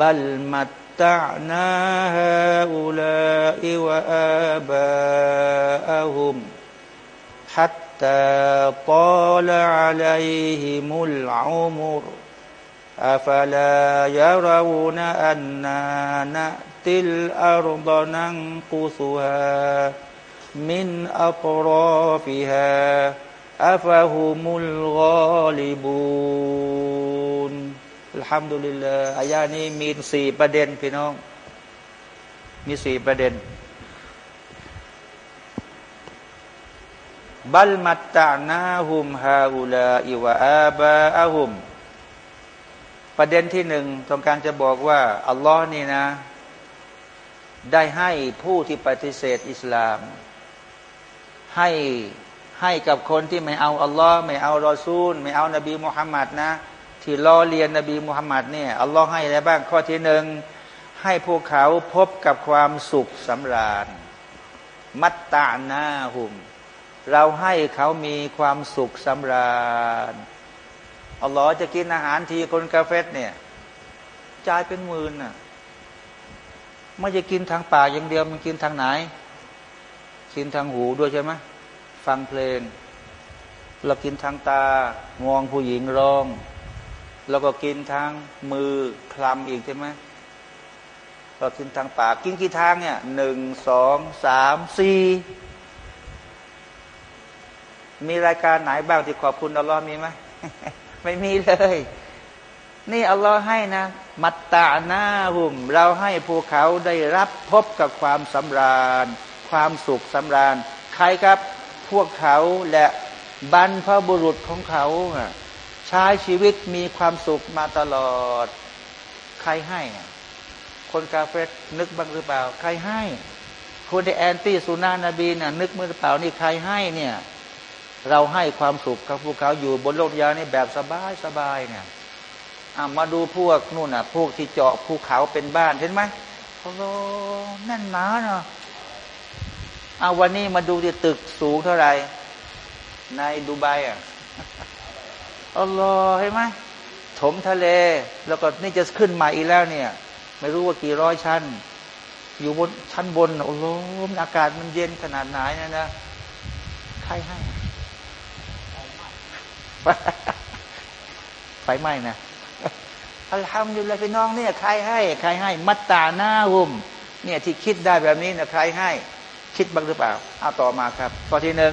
บัลมัตตะนาฮาอุลาอิวะอาบาอาฮุมฮัตตาตาลาอัลัยฮิมุลอุมุรอาฟาลายารวูนอันนานะติลอารดนังกุสุฮามินอัปรอฟิฮาอัฟะฮุมุลกอลิบูน ยานี้มีสี่ประเด็นพี่น้อง มีสี่ประเด็น บัลมัตตานาหุมฮาอุลาอิวะอาบาอะหุม ประเด็นที่หนึ่งต้องการจะบอกว่า อัลลอฮ์นี่นะ ได้ให้ผู้ที่ปฏิเสธอิสลาม ให้ให้กับคนที่ไม่เอาอัลลอฮ์ไม่เอารอซูล ไม่เอานบีมุฮัมมัดนะ ที่ล้อเลียนนบีมุฮัมมัดเนี่ยอัลลอฮ์ให้อะไรบ้างข้อที่หนึ่งให้พวกเขาพบกับความสุขสำราญ มัตตานาหุม เราให้เขามีความสุขสำราญอัลลอฮ์จะกินอาหารทีคนกาเฟสเนี่ยจ่ายเป็นหมื่นน่ะไม่จะกินทางปากอย่างเดียวมันกินทางไหน กินทางหูด้วยใช่ไหมฟังเพลง เรากินทางตามองผู้หญิงร้อง แล้วก็กินทางมือคลำอีกใช่ไหมเรากินทางปากกินกี่ทางเนี่ยหนึ่งสองสามสี่มีรายการไหนบ้างที่ขอบคุณอัลลอฮ์มีไหมไม่มีเลย นี่อัลลอฮ์ให้นะ มัตตาหน้าหุมเราให้ภูเขาได้รับพบกับความสำราญ ความสุขสำราญ ใครครับ พวกเขาและบรรพบุรุษของเขาอะ ใช้ชีวิตมีความสุขมาตลอด ใครให้ คนกาเฟตนึกบ้างหรือเปล่า ใครให้คนที่แอนตี้สุนานะบีน่ะนึกมือหรือเปล่านี่ใครให้เนี่ย เราให้ความสุขกับพวกเขาอยู่บนโลกยานี่แบบสบายสบายเนี่ยมาดูพวกนู่นน่ะ พวกที่เจาะภูเขาเป็นบ้านเห็นไหมโอ้โหแน่นหนาเนาะเอาวันนี้มาดูที่ตึกสูงเท่าไหร่ในดูไบอะ อัลลอฮ์เห็นไหมถมทะเล แล้วก็นี่จะขึ้นม่อีกแล้วเนี่ย ไม่รู้ว่ากี่ร้อยชั้น อยู่บนชั้นบนโอ้โหอากาศมันเย็นขนาดไหนนะนะใครให้ไฟไหม้นะอัลฮัมดุลิลลาพี่น้องเนี่ยใครให้ ใครให้ มัตตาหน้าหุม เนี่ยที่คิดได้แบบนี้นะใครให้ คิดบ้างหรือเปล่าเอาต่อมาครับข้อที่หนึ่ง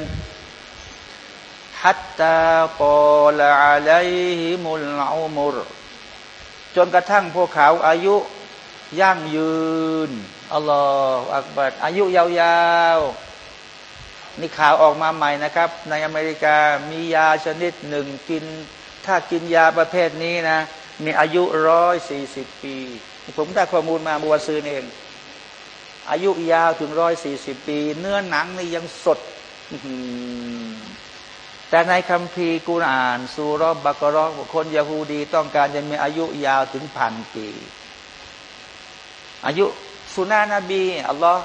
ฮัตตากอลาลยฮิมุลอุมุรจนกระทั่งพวกเขาอายุยั่งยืนอัลลอฮฺอักบัดอายุยาวๆ นี่ข่าวออกมาใหม่นะครับ ในอเมริกามียาชนิดหนึ่งกิน ถ้ากินยาประเภทนี้นะ มีอายุร้อยสี่สิบปี ผมได้ข้อมูลมาบัวซื้อเอง อายุยาวถึงร้อยสี่สิบปี เนื้อหนังนี่ยังสด แต่ในคัมภีร์กุรอานซูรบบักรอคนยาฮูดี ต้องการจะมีอายุยาวถึงพันปี อายุสุนานะบีอัลลอฮ์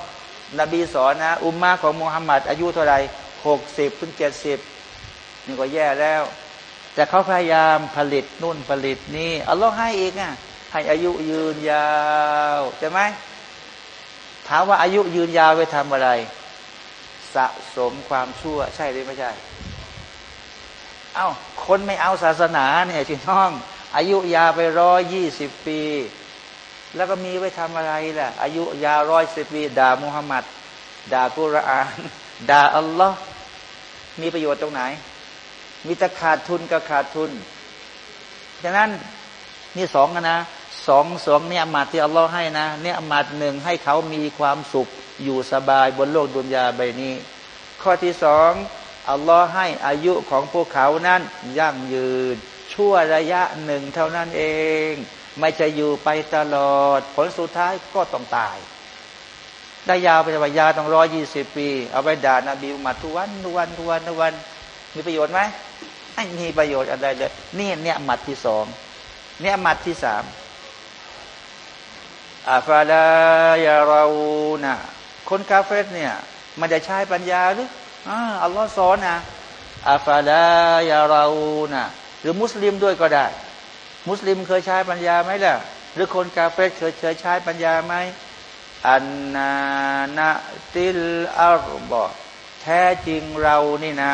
นบีสอนนะ อุมมาของมุฮัมมัดอายุเท่าไรหกสิบถึงเจ็ดสิบนี่ก็แย่แล้ว แต่เขาพยายามผลิตนู่นผลิตนี่อัลลอฮ์ให้เองอะให้อายุยืนยาวใช่ไหมถามว่าอายุยืนยาวไปทำอะไร สะสมความชั่ว ใช่หรือไม่ใช่ เอา้าคนไม่เอาศาสนาเนี่ยพี่น้อง อายุยาไปร้อยยี่สิบปี แล้วก็มีไว้ทำอะไรล่ะ อายุยาร้อยสิบปี ด่ามุฮัมมัดด่ากุรอาน ด่าอัลลอฮ์มีประโยชน์ตรงไหน มีแต่ขาดทุนกับขาดทุนฉะนั้นนี่สองนะสองสองเนี่ยมาที่อัลลอฮ์ให้นะ เนี่ยมาหนึ่งให้เขามีความสุขอยู่สบายบนโลกดุนยาใบนี้ ข้อที่สอง อัลลอฮ์ให้อายุของพวกเขานั้นยั่งยืน ชั่วระยะหนึ่งเท่านั้นเอง ไม่จะอยู่ไปตลอด ผลสุดท้ายก็ต้องตาย ได้ยาวไปว่ายาต้องร้อยี่สิบปี เอาไปด่านาบีมาทุวันทุวันทุวันทุวัน มีประโยชน์ไหมไม่มีประโยชน์อะไรเลยนี่เนี่ยหมัดที่สองเนี่ยหมัดที่สามอาฟาลายาราูนะคนกาเฟสเนี่ย มันจะใช้ปัญญาหรือ อัลลอฮ์สอนนะอาฟาลายาราูนะหรือมุสลิมด้วยก็ได้ มุสลิมเคยใช้ปัญญาไหมล่ะ หรือคนกาเฟสเคยเคยใช้ปัญญาไหมอันนานาติลอารบอแท้จริงเรานี่นะ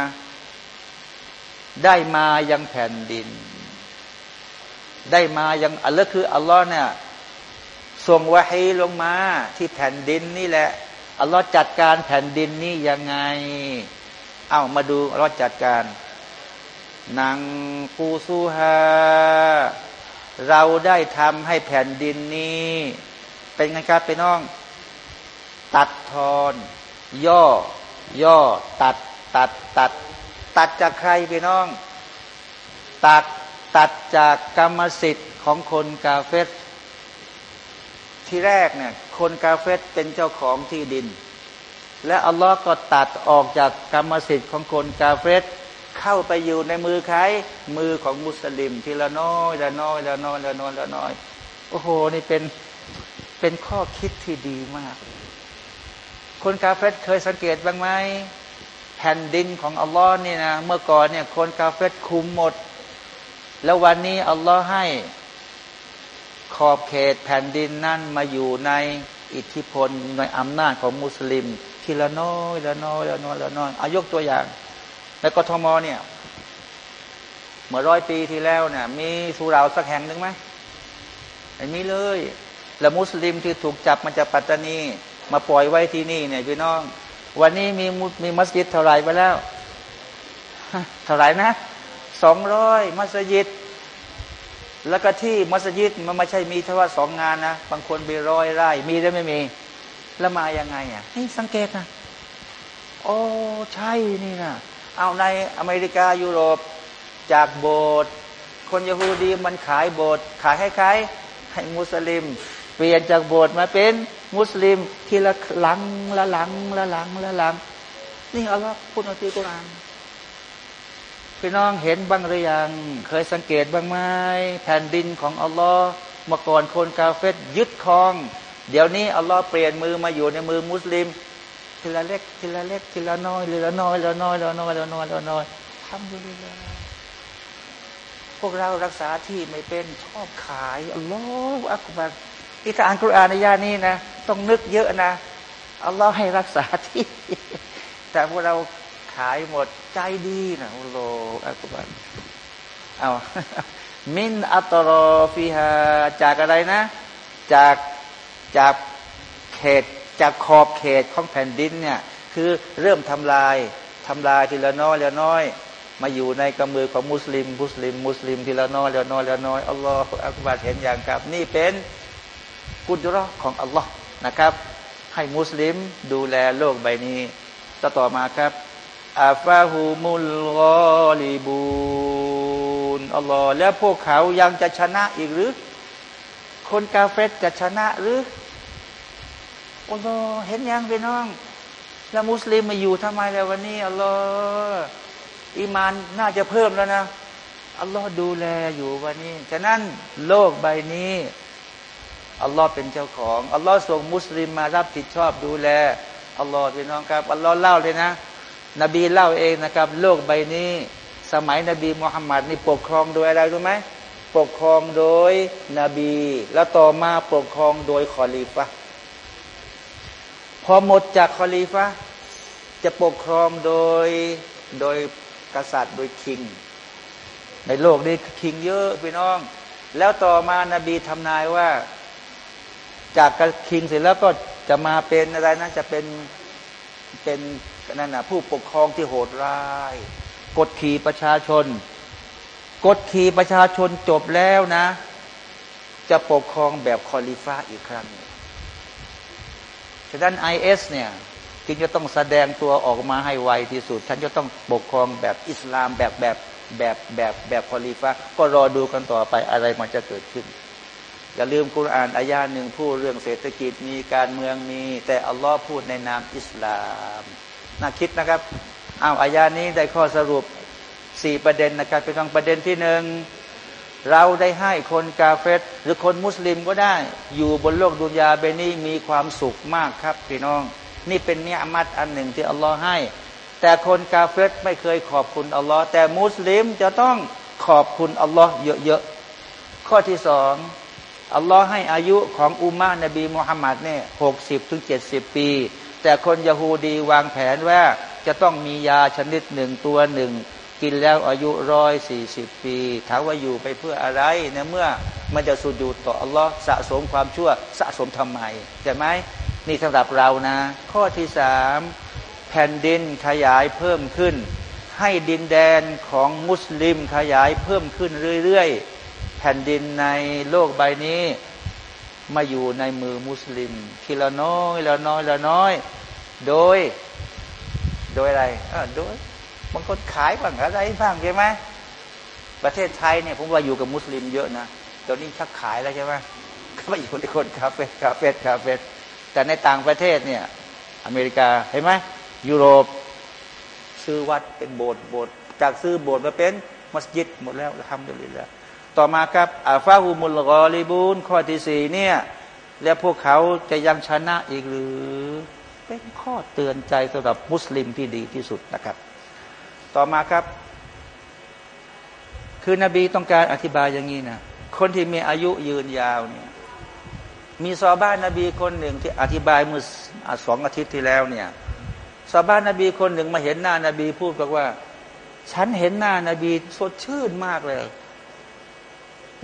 ได้มายังแผ่นดิน ได้มายังอัลลอฮ์คืออัลลอฮ์เนี่ยส่งวะฮีลงมาที่แผ่นดินนี่แหละ อัลลอฮ์จัดการแผ่นดินนี้ยังไง เอามาดูอัลลอฮ์จัดการนางปูซูฮาเราได้ทำให้แผ่นดินนี้ เป็นไงครับไปน้อง ตัดทอน ย่อ ย่อ ตัด ตัด ตัด ตัดจากใครไปน้อง ตัด ตัดจากกรรมสิทธิ์ของคนกาเฟสที่แรกเนี่ย คนกาเฟตเป็นเจ้าของที่ดิน และอัลลอฮ์ก็ตัดออกจากกรรมสิทธิ์ของคนกาเฟตเข้าไปอยู่ในมือใครมือของมุสลิม ทีละน้อยละน้อยละน้อยละน้อยละน้อยโอ้โหนี่เป็นเป็นข้อคิดที่ดีมาก คนกาเฟตเคยสังเกตบ้างไหมแผ่นดินของอัลลอฮ์นี่นะเมื่อก่อนเนี่ยคนกาเฟตคุมหมด แล้ววันนี้อัลลอฮ์ให้ ขอบเขตแผ่นดินนั่นมาอยู่ในอิทธิพลในอำนาจของมุสลิม ทีละน้อยละน้อยละน้อยละน้อยอายกตัวอย่างในกทมเนี่ยเมื่อร้อยปีที่แล้วเนี่ยมีสุราสักแห่งหนึ่งไหมไม่มีเลย แล้วมุสลิมที่ถูกจับมาจากปัตตานี มาปล่อยไว้ที่นี่เนี่ยพี่น้อง วันนี้มีมีมัสยิดเท่าไรไปแล้วเท่าไรนะสองร้อยมัสยิด แล้วก็ที่มัสยิดมันไม่ใช่มีเฉพาะสองงานนะ บางคนมีร้อยไร่ มีได้ไม่มี แล้วมายังไงอะนี่สังเกตนะโอ้ใช่นี่นะเอาในอเมริกายุโรปจากโบสถ์คนยะฮูดีมันขายโบสถ์ขายให้ใครให้มุสลิม เปลี่ยนจากโบสถ์มาเป็นมุสลิมทีละหลังละหลังละหลังละหลัง นี่อัลลอฮ์พูดในที่กุรอาน พี่น้องเห็นบ้างหรือยัง เคยสังเกตบ้างไหมแผ่นดินของอัลลอฮ์เมื่อก่อนคนกาเฟตยึดครอง เดี๋ยวนี้อัลลอฮ์เปลี่ยนมือมาอยู่ในมือมุสลิม ทีละเล็กทีละเล็กทีละน้อยทีละน้อยละน้อยละน้อยละน้อยละน้อยทำอยู่เลยพวกเรารักษาที่ไม่เป็นชอบขายอัลลอฮ์อักบัรที่ถ้าอ่านกุรอานในยานี้นะ ต้องนึกเยอะนะอัลลอฮ์ให้รักษาที่ แต่พวกเรา ขายหมดใจดีนะอัลลอฮ์อักบัรเอามินอัตรอฟิฮาจากอะไรนะ จากจากเขตจากขอบเขตของแผ่นดินเนี่ยคือเริ่มทำลายทำลายทีละน้อยละน้อย มาอยู่ในกำมือของมุสลิม มุสลิม มุสลิมทีละน้อยละน้อยละน้อยอัลลอฮฺอักบารเห็นอย่างครับ นี่เป็นกุญรอของอัลลอฮ์นะครับ ให้มุสลิมดูแลโลกใบนี้ ต่อต่อมาครับ อาฟาหูมุลกอลีบูนอัลลอฮ์แล้วพวกเขายังจะชนะอีกหรือ คนกาเฟตจะชนะหรืออัลลอฮ์เห็นยังพี่น้อง แล้วมุสลิมมาอยู่ทำไมแล้ววันนี้อัลลอฮ์อีมานน่าจะเพิ่มแล้วนะอัลลอฮ์ดูแลอยู่วันนี้ ฉะนั้นโลกใบนี้อัลลอฮ์เป็นเจ้าของอัลลอฮ์ส่งมุสลิมมารับผิดชอบดูแลอัลลอฮ์พี่น้องครับอัลลอฮ์เล่าเลยนะ นบีเล่าเองนะครับ โลกใบนี้ สมัยนบีมุฮัมมัดนี่ปกครองโดยอะไรรู้ไหมปกครองโดยนบี แล้วต่อมาปกครองโดยคอลีฟะพอหมดจากคอลีฟะจะปกครองโดยโดยกษัตริย์โดยคิง ในโลกนี้คิงเยอะพี่น้อง แล้วต่อมานาบีทำนายว่า จากคิงเสร็จแล้วก็จะมาเป็นอะไรนะจะเป็นเป็น นั่นนะผู้ปกครองที่โหดร้าย กดขี่ประชาชน กดขี่ประชาชนจบแล้วนะ จะปกครองแบบคอลีฟะอีกครั้งฉะนั้น IS เนี่ยจึงจะต้องแสดงตัวออกมาให้ไวที่สุด ฉันจะต้องปกครองแบบอิสลามแบบแบบแบบแบบแบบคอลีฟะก็รอดูกันต่อไปอะไรมันจะเกิดขึ้นอย่าลืมกุรอานอายาหนึ่งพูดเรื่องเศรษฐกิจมีการเมืองมี แต่อัลลอฮ์พูดในนามอิสลาม น่าคิดนะครับอ้าวอายานี้ได้ข้อสรุปสี่ประเด็นนะครับเป็นประเด็นที่หนึ่งเราได้ให้คนกาเฟตหรือคนมุสลิมก็ได้ อยู่บนโลกดุนยาเบนี้มีความสุขมากครับพี่น้อง นี่เป็นเนื้อมัดอันหนึ่งที่อัลลอฮ์ให้ แต่คนกาเฟตไม่เคยขอบคุณอัลลอฮ์แต่มุสลิมจะต้องขอบคุณอัลลอฮ์เยอะๆข้อที่สองอัลลอฮ์ให้อายุของอุมานบีมุฮัมมัดเนี่ยหกสิบถึงเจ็ดสิบปี แต่คนยะฮูดีวางแผนว่าจะต้องมียาชนิดหนึ่งตัวหนึ่ง กินแล้วอายุร้อยสี่สิบปีถามว่าอยู่ไปเพื่ออะไรเนี่ยเมื่อมันจะสุญูต่ออัลลอฮ์สะสมความชั่วสะสมทำไมใช่ไหมนี่สำหรับเรานะ ข้อที่สามแผ่นดินขยายเพิ่มขึ้น ให้ดินแดนของมุสลิมขยายเพิ่มขึ้นเรื่อย ๆ แผ่นดินในโลกใบนี้ มาอยู่ในมือมุสลิม ทีละน้อยละน้อยละน้อย โดย โดยอะไรโดยบางคนขายบ้างอะไรบ้างใช่ไหมประเทศไทยเนี่ยผมว่าอยู่กับมุสลิมเยอะนะตอนนี้ชักขายแล้วใช่ไหมก็มาอยู่ในคนกาเฟรกาเฟรกาเฟรแต่ในต่างประเทศเนี่ย อเมริกาเห็นไหมยุโรป ซื้อวัดเป็นโบสถ์โบสถ์จากซื้อโบสถ์มาเป็นมัสยิดหมดแล้วทำได้เลยแล้ว ต่อมาครับอาฟาฮูมุลกอลิบูนข้อที่สี่เนี่ย แล้วพวกเขาจะยังชนะอีกหรือ เป็นข้อเตือนใจสำหรับมุสลิมที่ดีที่สุดนะครับ ต่อมาครับ คือนบีต้องการอธิบายอย่างนี้นะคนที่มีอายุยืนยาวเนี่ยมีซอบ้านนบีคนหนึ่งที่อธิบายเมื่อสองอาทิตย์ที่แล้วเนี่ยซอบ้านนบีคนหนึ่งมาเห็นหน้านบีพูดบอกว่า ฉันเห็นหน้านบีสดชื่นมากเลย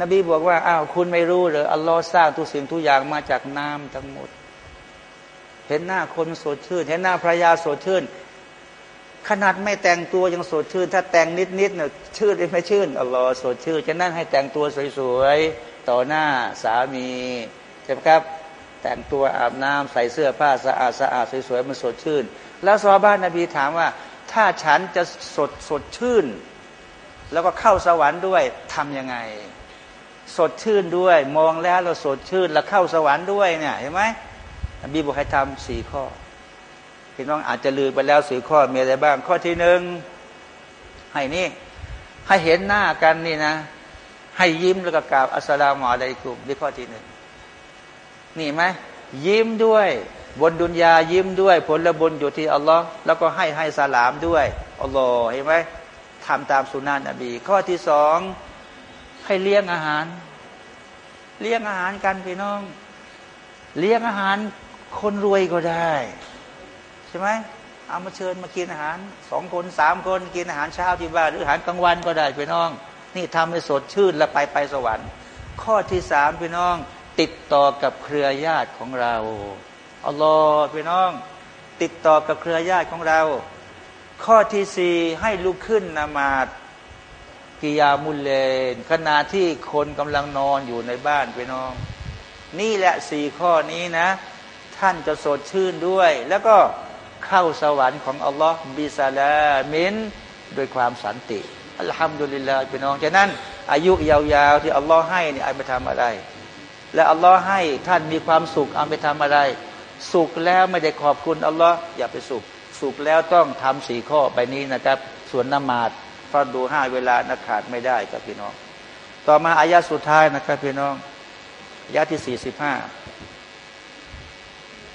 นบีบอกว่าอ้าวคุณไม่รู้หรืออัลลอฮ์สร้างทุกสิ่งทุกอย่างมาจากน้ำทั้งหมด เห็นหน้าคนสดชื่น เห็นหน้าภรรยาสดชื่น ขนาดไม่แต่งตัวยังสดชื่น ถ้าแต่งนิดๆเนี่ยชื่นไม่ชื่นอัลลอฮ์สดชื่น จะนั่นให้แต่งตัวสวยๆต่อหน้าสามีใช่ไหมครับ แต่งตัวอาบน้ำใส่เสื้อผ้าสะอาดสะอาดสวยๆมันสดชื่น แล้วซอบ้านนบีถามว่า ถ้าฉันจะสดสดชื่น แล้วก็เข้าสวรรค์ด้วยทํำยังไง สดชื่นด้วย มองแล้วเราสดชื่น แล้วเข้าสวรรค์ด้วยเนี่ยเห็นไหมบีบอกให้ทำสี่ข้อพี่น้องอาจจะลืมไปแล้วสี่ข้อมีอะไรบ้าง ข้อที่หนึ่งให้นี่ให้เห็นหน้ากันนี่นะ ให้ยิ้มแล้วก็กราบอัสสลามุอะลัยกุมนี่ข้อที่หนึ่งนี่ไหมยิ้มด้วย บนดุนยายิ้มด้วย ผลบุญอยู่ที่อัลลอฮ์แล้วก็ให้ให้สลามด้วยอัลลอฮ์เห็นไหมทำตามสุนานะนบี ข้อที่สอง ให้เลี้ยงอาหาร เลี้ยงอาหารกันพี่น้อง เลี้ยงอาหารคนรวยก็ได้ ใช่ไหมเอามาเชิญมากินอาหารสองคนสามคนกินอาหารเช้าที่บ้านหรืออาหารกลางวันก็ได้พี่น้อง นี่ทำให้สดชื่นและไปไปสวรรค์ ข้อที่สามพี่น้อง ติดต่อกับเครือญาติของเราอัลลอฮ์พี่น้อง ติดต่อกับเครือญาติของเรา ข้อที่สี่ให้ลุกขึ้นนมาด กิยามุลเลนขณะที่คนกำลังนอนอยู่ในบ้านพี่น้อง นี่แหละสี่ข้อนี้นะ ท่านจะสดชื่นด้วย แล้วก็เข้าสวรรค์ของอัลลอฮ์บิซาลามินด้วยความสันติอัลฮัมดุลิลลาห์พี่น้องฉะนั้น อายุยาวๆที่อัลลอฮ์ให้เนี่ยเอาไปทำอะไร และอัลลอฮ์ให้ท่านมีความสุขเอาไปทำอะไร สุขแล้วไม่ได้ขอบคุณอัลลอฮ์อย่าไปสุข สุขแล้วต้องทำสี่ข้อไปนี้นะครับ ส่วนนมาด ฟังดูห้าเวลานะขาดไม่ได้ครับพี่น้อง ต่อมาอายาสุดท้ายนะครับพี่น้องอายาที่สี่สิบห้า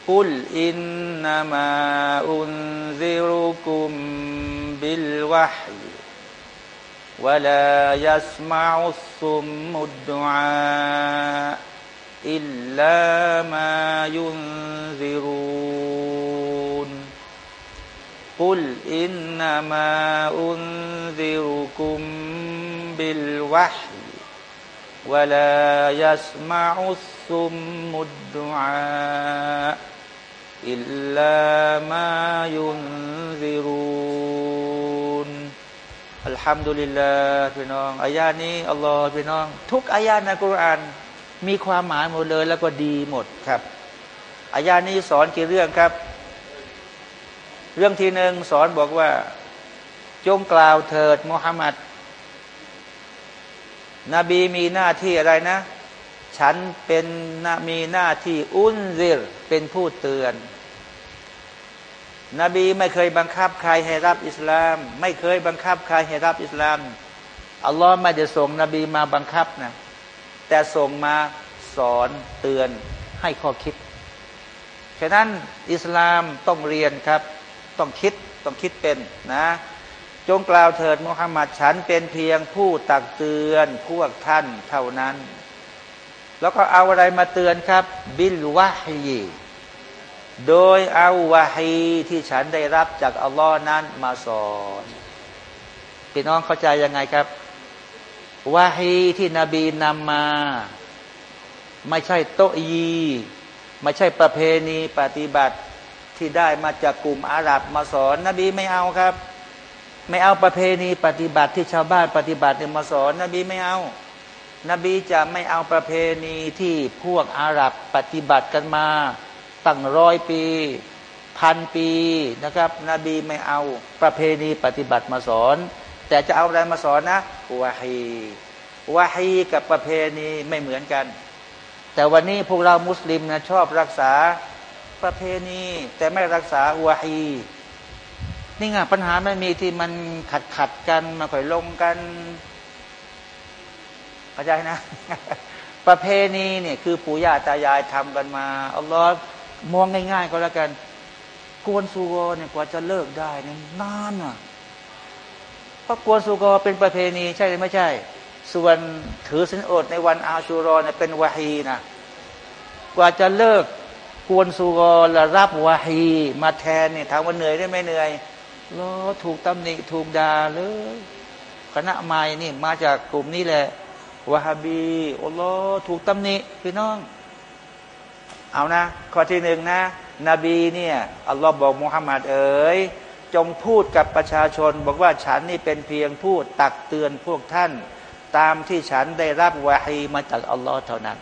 กุลอินนามาอุนซิรุกุมบิลวะฮี ولا يسمع الصم الدعاء إلا ما ينذرون กุลอินนามาอุนซิรุกุมบิลวะห์วะลายัสมาอุสซุมมุดดุอาอิลลามายุนซิรุนอัลฮัมดุลิลลาพี่น้องอายานี้อัลลอฮ์พี่น้อง ทุกอายาในกุรอานมีความหมายหมดเลยแล้วก็ดีหมดครับอายานี้สอนกี่เรื่องครับ เรื่องที่หนึ่งสอนบอกว่า จงกล่าวเถิดมุฮัมมัดนบีมีหน้าที่อะไรนะ ฉันเป็นมีหน้าที่อุนซิรเป็นผู้เตือน นบีไม่เคยบังคับใครให้รับอิสลาม ไม่เคยบังคับใครให้รับอิสลาม อัลลอฮ์ไม่ได้ส่งนบีมาบังคับนะ แต่ส่งมาสอนเตือนให้ข้อคิด ฉะนั้นอิสลามต้องเรียนครับ ต้องคิดต้องคิดเป็นนะ จงกล่าวเถิดมุฮัมมัดฉันเป็นเพียงผู้ตักเตือนพวกท่านเท่านั้น แล้วก็เอาอะไรมาเตือนครับ บิลวะฮีโดยเอาวาฮีที่ฉันได้รับจากอัลลอฮ์นั้นมาสอนพี่น้องเข้าใจยังไงครับวาฮีที่นบีนำมา ไม่ใช่โตยีไม่ใช่ประเพณีปฏิบัติ ที่ได้มาจากกลุ่มอาหรับมาสอน นบีไม่เอาครับ ไม่เอาประเพณีปฏิบัติที่ชาวบ้านปฏิบัติเนี่ยมาสอน นบีไม่เอา นบีจะไม่เอาประเพณีที่พวกอาหรับปฏิบัติกันมา ตั้งร้อยปีพันปีนะครับนบีไม่เอาประเพณีปฏิบัติมาสอน แต่จะเอาอะไรมาสอนนะวาฮีวาฮีกับประเพณีไม่เหมือนกัน แต่วันนี้พวกเรามุสลิมนะชอบรักษา ประเพณี แต่ไม่รักษาวาฮีนี่ไงปัญหาไม่มีที่มันขัดขัดกันมาค่อยลงกันเข้าใจนะ ประเพณีเนี่ยคือปู่ย่าตายายทำกันมาอัลลอฮ์มองง่ายๆก็แล้วกันกวนซูโกเนี่ยกว่าจะเลิกได้เนี่ยนานอะเพราะกวนซูโกเป็นประเพณีใช่หรือไม่ใช่ ส่วนถือสินอดในวันอาชูรอเนี่ยเป็นวาฮีนะกว่าจะเลิก กวนซูโกและรับวาฮีมาแทนเนี่ยถามว่าเหนื่อยได้ไหมเหนื่อยรอถูกตำหนิถูกด่าเลยคณะใหม่นี่มาจากกลุ่มนี้แหละวาฮบีอัลลอฮ์ถูกตำหนิพี่น้อง เอานะ ข้อที่หนึ่งนะ นบีเนี่ยอัลลอฮ์บอกมุฮัมมัดเอ๋ยจงพูดกับประชาชน บอกว่าฉันนี่เป็นเพียงพูดตักเตือนพวกท่าน ตามที่ฉันได้รับวาฮีมาจากอัลลอฮ์เท่านั้น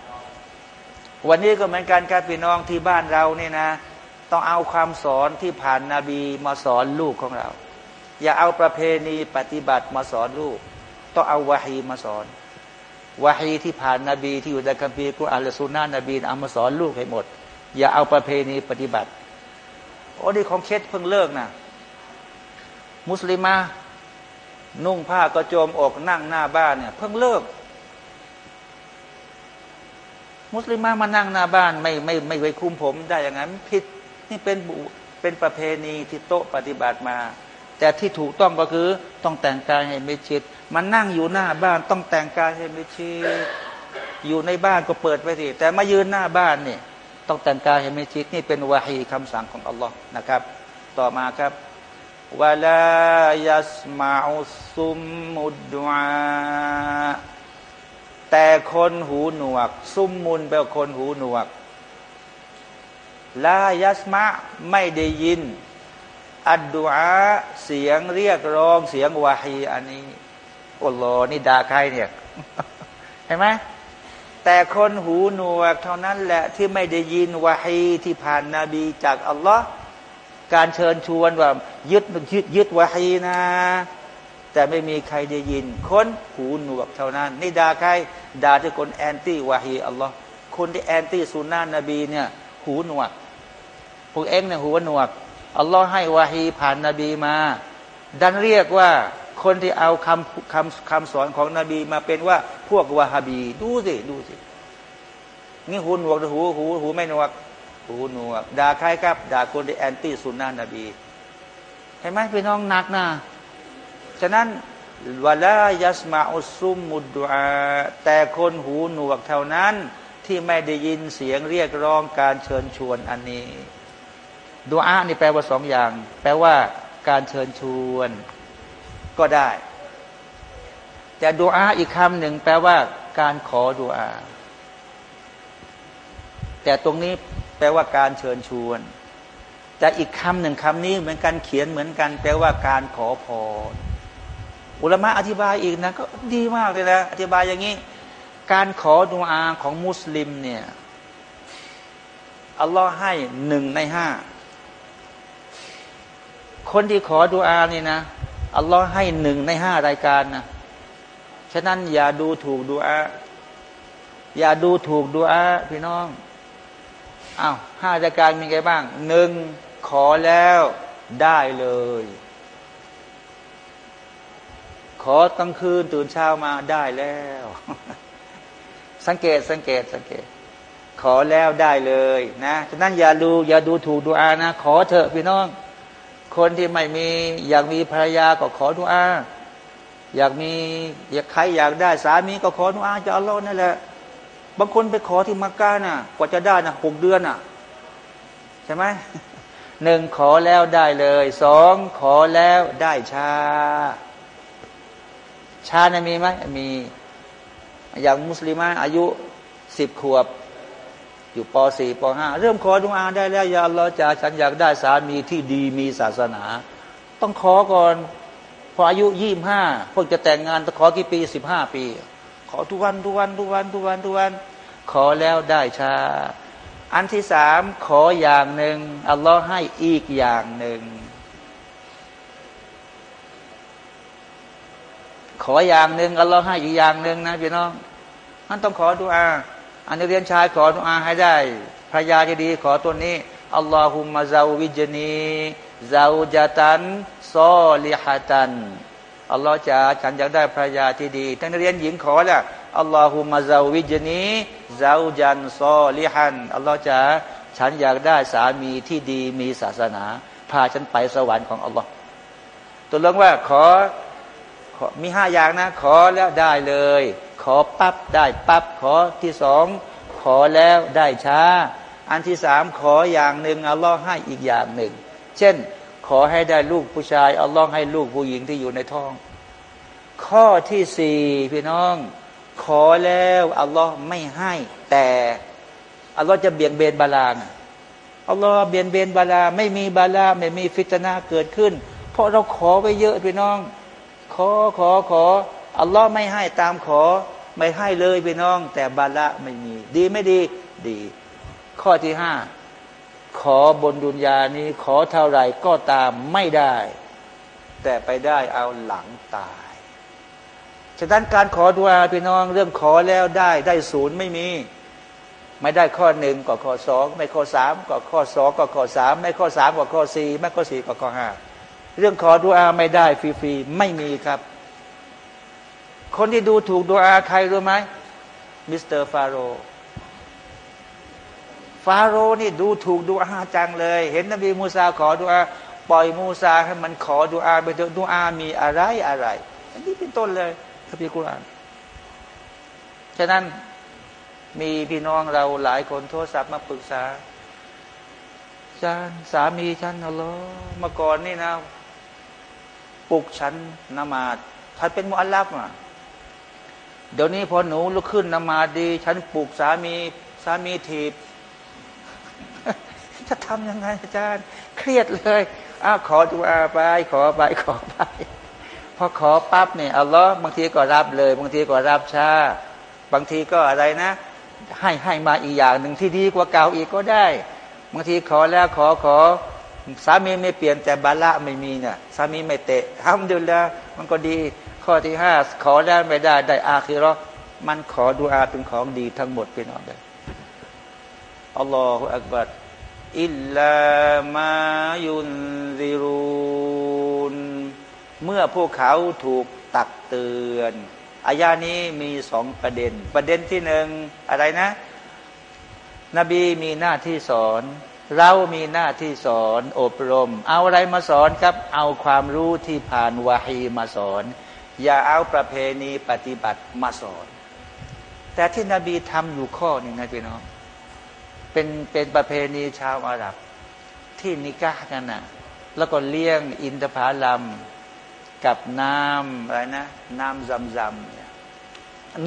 วันนี้ก็เหมือนกันครับพี่น้องที่บ้านเราเนี่ยนะ ต้องเอาความสอนที่ผ่านนาบีมาสอนลูกของเรา อย่าเอาประเพณีปฏิบัติมาสอนลูก ต้องเอาวาฮีมาสอนวาฮีที่ผ่านนาบีที่อยู่ในคัมภีร์กุรอานและสุนนะนบีเอามาสอนลูกให้หมด อย่าเอาประเพณีปฏิบัติโอ้ดีของเคสเพิ่งเลิกนะมุสลิมานุ่งผ้ากระโจมอกนั่งหน้าบ้านเนี่ยเพิ่งเลิก มุสลิมามานั่งหน้าบ้านไม่ไม่ไม่ไว้คุมผมได้อย่างนั้นผิดนี่เป็นเป็นประเพณีที่โต๊ะปฏิบัติมา แต่ที่ถูกต้องก็คือต้องแต่งกายให้มิชิดมันนั่งอยู่หน้าบ้านต้องแต่งกายให้มิชิดอยู่ในบ้านก็เปิดไปสิแต่มายืนหน้าบ้านเนี่ยต้องแต่งกายให้มิชิดนี่เป็นวาฮีคำสั่งของอัลลอฮ์นะครับ ต่อมาครับวลายัสมาอุซุมมุดวา แต่คนหูหนวก ซุ่มมุนแปลคนหูหนวกลายัสมะไม่ได้ยิน อัดดุอาเสียงเรียกร้องเสียงวาฮีอันนี้อัลลอฮ์นี่ด่าใครเนี่ยเห็นไหมแต่คนหูหนวก เท่านั้นแหละที่ไม่ได้ยินวาฮีที่ผ่านนาบีจากอัลลอฮ์การเชิญชวนว่ายึดยึดยึดวาฮีนะ แต่ไม่มีใครได้ยิน คนหูหนวกเท่านั้น นี่ด่าใครด่าที่คนแอนตี้วาฮีอัลลอฮ์คนที่แอนตี้สุนนะนบีเนี่ยหูหนวกพวกเอ็งเนี่ยหูหนวกอัลลอฮ์ให้วาฮีผ่านนาบีมา ดันเรียกว่าคนที่เอาคำคำคำสอนของนบีมาเป็นว่าพวกวาฮบี ดูสิดูสินี่หูหนวกหรือหูหูหูไม่หนวกหูหนวกด่าใครครับด่าคนที่แอนตี้สุนนะนบีเห็นไหมพี่น้องหนักนะ ฉะนั้นวลายัสมาอุซุมมุดอาแต่คนหูหนวกเท่านั้นที่ไม่ได้ยินเสียงเรียกร้องการเชิญชวนอันนี้ดูอานี่แปลว่าสองอย่าง แปลว่าการเชิญชวนก็ได้ แต่ดูอาอีกคำหนึ่งแปลว่า การขอดูอา แต่ตรงนี้แปลว่าการเชิญชวน แต่อีกคำหนึ่งคำนี้เหมือนกันเขียนเหมือนกัน แปลว่าการขอพร อุลมะอธิบายอีกนะก็ดีมากเลยนะ อธิบายอย่างนี้ การขอดุอาของมุสลิมเนี่ยอัลลอฮ์ให้หนึ่งในห้าคนที่ขอดุอานี่นะอัลลอฮ์ให้หนึ่งในห้ารายการนะฉะนั้นอย่าดูถูกดุอาอย่าดูถูกดุอาพี่น้องอ้าวห้ารายการมีไงบ้างหนึ่งขอแล้วได้เลย อกลางคืนตื่นเช้ามาได้แล้ว สังเกตสังเกตสังเกต ขอแล้วได้เลยนะฉะนั้นอย่าดูอย่าดูถูกดูอานะ ขอเถอะพี่น้อง คนที่ไม่มีอยากมีภรรยาก็ขอดูอา อยากมีอยากใครอยากได้สามีก็ขอดูอาจะอัลลอฮ์นั่นแหละบางคนไปขอที่มักกะน่ะ กว่าจะได้น่ะหกเดือนน่ะ ใช่ไหมหนึ่งขอแล้วได้เลยสองขอแล้วได้ช้า ชาเนี่ยมีไหมมีอย่างมุสลิมาอายุสิบขวบ อยู่ปสี่ปห้าเริ่มขอดุอาได้แล้วยาเราจะฉันอยากได้สามีที่ดีมีศาสนา ต้องขอก่อน พออายุยี่ห้าพวกจะแต่งงานต้องขอกี่ปีสิบห้าปี ขอทุกวันทุกวันทุกวันทุกวันทุกวัน ขอแล้วได้ชาอันที่สามขออย่างหนึ่งอัลลอฮ์ให้อีกอย่างหนึ่ง ขออย่างหนึ่งอัลลอฮ์ให้อีกอย่างหนึ่งนะพี่น้องมันต้องขอดุอาอันนี้เรียนชายขอดุอาให้ได้ภรรยาที่ดีขอตัวนี้อัลลอฮุมะซาวิจนีซาอุจตันซอลิฮัตันอัลลอฮ์จะฉันอยากได้ภรรยาที่ดีท่านเรียนหญิงขอแล้วอัลลอฮุมะซาวิจนีซาอุจันซอลิฮันอัลลอฮ์จะฉันอยากได้สามีที่ดีมีศาสนา พาฉันไปสวรรค์ของอัลลอฮ์ตัวเรื่องว่าขอ มีห้าอย่างนะ ขอแล้วได้เลย ขอปั๊บได้ปั๊บขอที่สองขอแล้วได้ช้า อันที่สามขออย่างหนึ่งอัลลอฮ์ให้อีกอย่างหนึ่ง เช่น ขอให้ได้ลูกผู้ชายอัลลอฮ์ให้ลูกผู้หญิงที่อยู่ในท้อง ข้อที่สี่พี่น้อง ขอแล้วอัลลอฮ์ไม่ให้ แต่อัลลอฮ์จะเบี่ยงเบนบาลางอัลลอฮ์เบี่ยงเบนบาลาไม่มีบาลาไม่มีฟิตนาเกิดขึ้น เพราะเราขอไปเยอะพี่น้อง ขอขอขออัลลอฮ์ไม่ให้ตามขอ ไม่ให้เลยพี่น้อง แต่บาละไม่มี ดีไม่ดีดี ข้อที่ห้าขอบนดุนยานี้ ขอเท่าไหร่ก็ตามไม่ได้ แต่ไปได้เอาหลังตายฉะนั้นการขอดุอาพี่น้อง เรื่องขอแล้วได้ได้ศูนย์ไม่มี ไม่ได้ข้อหนึ่งก็ข้อสองไม่ข้อสามก็ข้อสองก็ข้อสามไม่ข้อสามก็ข้อสี่ไม่ข้อสี่ก็ข้อห้า เรื่องขอดุอาไม่ได้ฟรีๆไม่มีครับ คนที่ดูถูกดุอาใครรู้ไหมมิสเตอรห์ฟาโรห์นี่ดูถูกดูอาจังเลย เห็นนบีมูซาขอดูอาปล่อยมูซาให้มันขอดูอาไปเถอะดูอามีอะไรอะไร อันนี้เป็นต้นเลยคัมภีร์กุรานฉะนั้นมีพี่น้องเราหลายคนโทรศัพท์มาปรึกษาฉันสามีฉันอัลลอฮ์เมื่อก่อนนี่นะ ปลุกฉันนมาดถ้าเป็นมุอัลลัฟอะเดี๋ยวนี้พอหนูลุกขึ้นนมาดี ฉันปลุกสามีสามีถีบจะทำยังไงอาจารย์ เครียดเลยอ้าวขอดูอาไป ขอไปขอไปพอขอปั๊บเนี่ยอัลลอฮ์บางทีก็รับเลย บางทีก็รับช้า บางทีก็อะไรนะ ให้ให้มาอีกอย่างหนึ่งที่ดีกว่าเก่าอีกก็ได้ บางทีขอแล้วขอขอ สามีไม่เปลี่ยนแต่บาละไม่มีเนี่ยสามีไม่เตะทำดูแลมันก็ดีข้อที่ห้าขอแล้ไม่ได้ ได้อาคิรอมันขอดูอาเป็นของดีทั้งหมดเป็นออกเลยอัลลอฮฺอักบัดอิลลามายุนซิรุนเมื่อพวกเขาถูกตักเตือนอายานี้มีสองประเด็น ประเด็นที่หนึ่งอะไรนะ นบีมีหน้าที่สอน เรามีหน้าที่สอนอบรม เอาอะไรมาสอนครับ เอาความรู้ที่ผ่านวาฮีมาสอน อย่าเอาประเพณีปฏิบัติมาสอน แต่ที่นบีทำอยู่ข้อหนึ่งนะพี่น้องเป็นเป็นประเพณีชาวอาหรับ ที่นิกากันนะแล้วก็เลี้ยงอินทผลัมกับน้ำอะไรนะ น้ำซำซำเนี่ย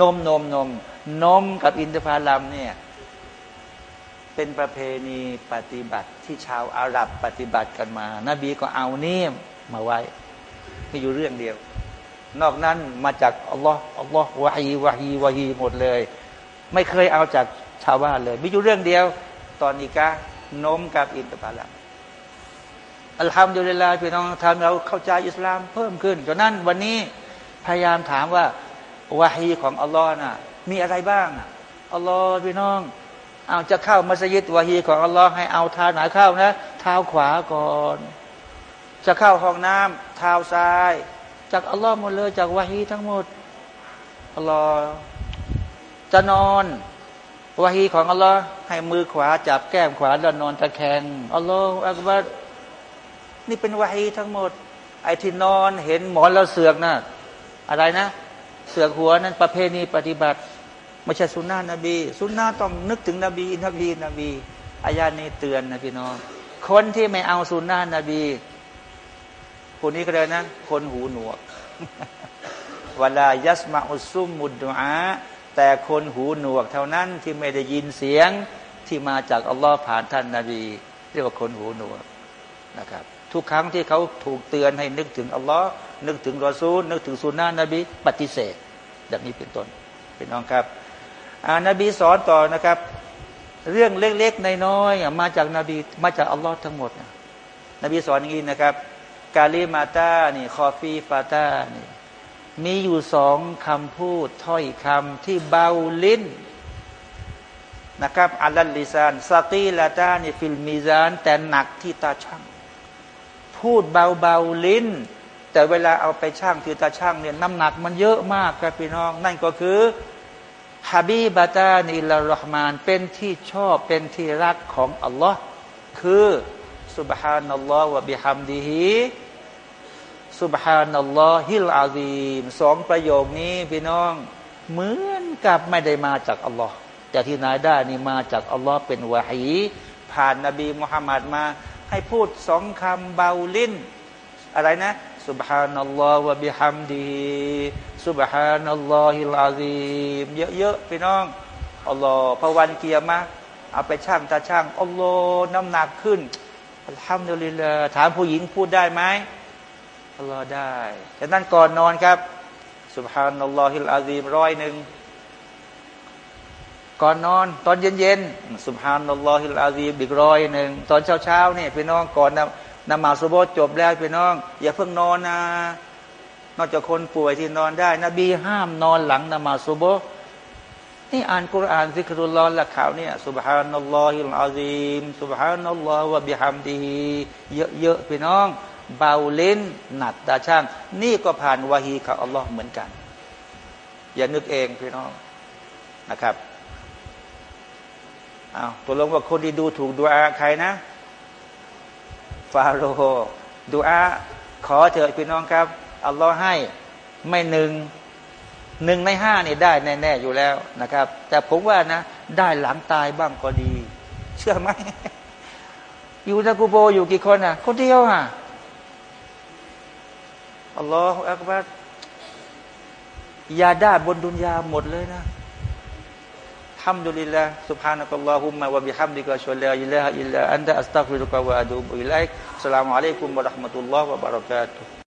นมนมนมนมกับอินทผลัมเนี่ย เป็นประเพณีปฏิบัติที่ชาวอาหรับปฏิบัติกันมา นบีก็เอานี่มาไว้มีอยู่เรื่องเดียว นอกนั้นมาจากอัลลอฮ์อัลลอฮ์วะฮีวะฮีวะฮีหมดเลย ไม่เคยเอาจากชาวบ้านเลย มีอยู่เรื่องเดียว ตอนนี้กะนมกับอินทผลัมอัลฮัมดุลิลลาห์พี่น้องทำเราเข้าใจอิสลามเพิ่มขึ้นฉะนั้นวันนี้พยายามถามว่าวาฮีของอัลลอฮ์น่ะมีอะไรบ้างอัลลอฮ์พี่น้อง เอาจะเข้ามัสยิดวาฮีของอัลลอฮ์ให้เอาเท้าไหนเข้านะ เท้าขวาก่อน จะเข้าห้องน้ำเท้าซ้าย จากอัลลอฮ์หมดเลย จากวาฮีทั้งหมดอัลลอฮ์จะนอนวาฮีของอัลลอฮ์ให้มือขวาจับแก้มขวาแล้วนอนตะแคงอัลลอฮ์อักบัรนี่เป็นวาฮีทั้งหมด ไอ้ที่นอนเห็นหมอนแล้วเสือกนะอะไรนะ เสือกหัวนั้นประเพณีปฏิบัติ ไม่ใช่สุนนะนบี สุนนะต้องนึกถึงนบีนบีนบีอายานี้เตือนนะพี่น้องคนที่ไม่เอาสุนนะนบีคนนี้ก็เลยนะคนหูหนวกเวลายัสมาอุซุมมุดอาแต่คนหูหนวกเท่านั้นที่ไม่ได้ยินเสียงที่มาจากอัลลอฮ์ผ่านท่านนาบี เรียกว่าคนหูหนวกนะครับ ทุกครั้งที่เขาถูกเตือนให้นึกถึงอัลลอฮ์นึกถึงรอซูลนึกถึงสุนนะนบี ปฏิเสธแบบนี้เป็นต้นพี่น้องครับ นบีสอนต่อนะครับ เรื่องเล็กๆน้อยๆมาจากนาบีมาจากอัลลอฮ์ทั้งหมดนบีสอนอย่างนี้นะครับ كلمتان خفيفتان มีอยู่สองคำพูดถ้อยคำที่เบาลิ้นนะครับอัลลลิซานสตีลาตานี่ฟิลมิซานแต่หนักที่ตาช่างพูดเบาๆลิ้น แต่เวลาเอาไปชั่งที่ตาชั่งเนี่ยน้ำหนักมันเยอะมากครับพี่น้อง นั่นก็คือ حبيبتان إلى الرحمن เป็นที่ชอบเป็นที่รักของอัลลอฮ์คือسبحان الله وبحمده سبحان الله العظيم สองประโยคนี้พี่น้อง เหมือนกับไม่ได้มาจากอัลลอฮ์แต่ที่ไหนได้นี่มาจากอัลลอฮ์เป็นวาฮีผ่านนบีมุฮัมมัดมา ให้พูดสองคำเบาลิ้น อะไรนะ سبحان الله وبحمده سبحان الله العظيم เยอะๆพี่น้องอัลลอฮ์พอวันกิยามะฮ์เอาไปชั่งตาชั่งอัลลอฮ์น้ำหนักขึ้นทำได้เลยถามผู้หญิงพูดได้ไหมอัลลอฮ์ได้ฉะนั้นก่อนนอนครับسبحان الله العظيم ร้อยหนึ่งก่อนนอน ตอนเย็นๆسبحان الله العظيم อีกร้อยหนึ่งตอนเช้าๆเนี่ยพี่น้องก่อนน นมาซซุโบฮ์จบแล้วพี่น้อง อย่าเพิ่งนอนนะ นอกจากคนป่วยที่นอนได้ นบีห้ามนอนหลังนมาสุโบนี่อ่านกุรานซิกรุลลอฮ์ละข่าวเนี่ยสุบฮานัลลอฮิลอาซีมสุบฮานัลลอฮ์วะบิฮัมดีเยอะๆพี่น้อง เบาลิ้นหนักตาชั่ง นี่ก็ผ่านวาฮีของอัลลอฮ์เหมือนกัน อย่านึกเองพี่น้องนะครับอ้าวตัวลงว่าคนที่ดูถูกดูอาใครนะ ฟาโรห์ดูอาขอเถิดพี่น้องครับ อัลลอฮ์ให้ไม่หนึ่งหนึ่งในห้านี่ได้แน่ๆอยู่แล้วนะครับ แต่ผมว่านะ ได้หลังตายบ้างก็ดี เชื่อไหมอยู่ในกูโบอยู่กี่คนอะ คนเดียวอะอัลลอฮฺอักบัรยาได้บนดุนยาหมดเลยนะ ฮัมดุลิลลาห์สุบฮานะกัลลอฮุมมะวะบิฮัมดิกะชวลาอิลลาฮะอิลลาอันตะอัสตัฆฟิรุกะวะอะดูบุอิลัยกสลามุอะลัยกุมวะเราะห์มะตุลลอฮ์วะบะเราะกาตุฮ์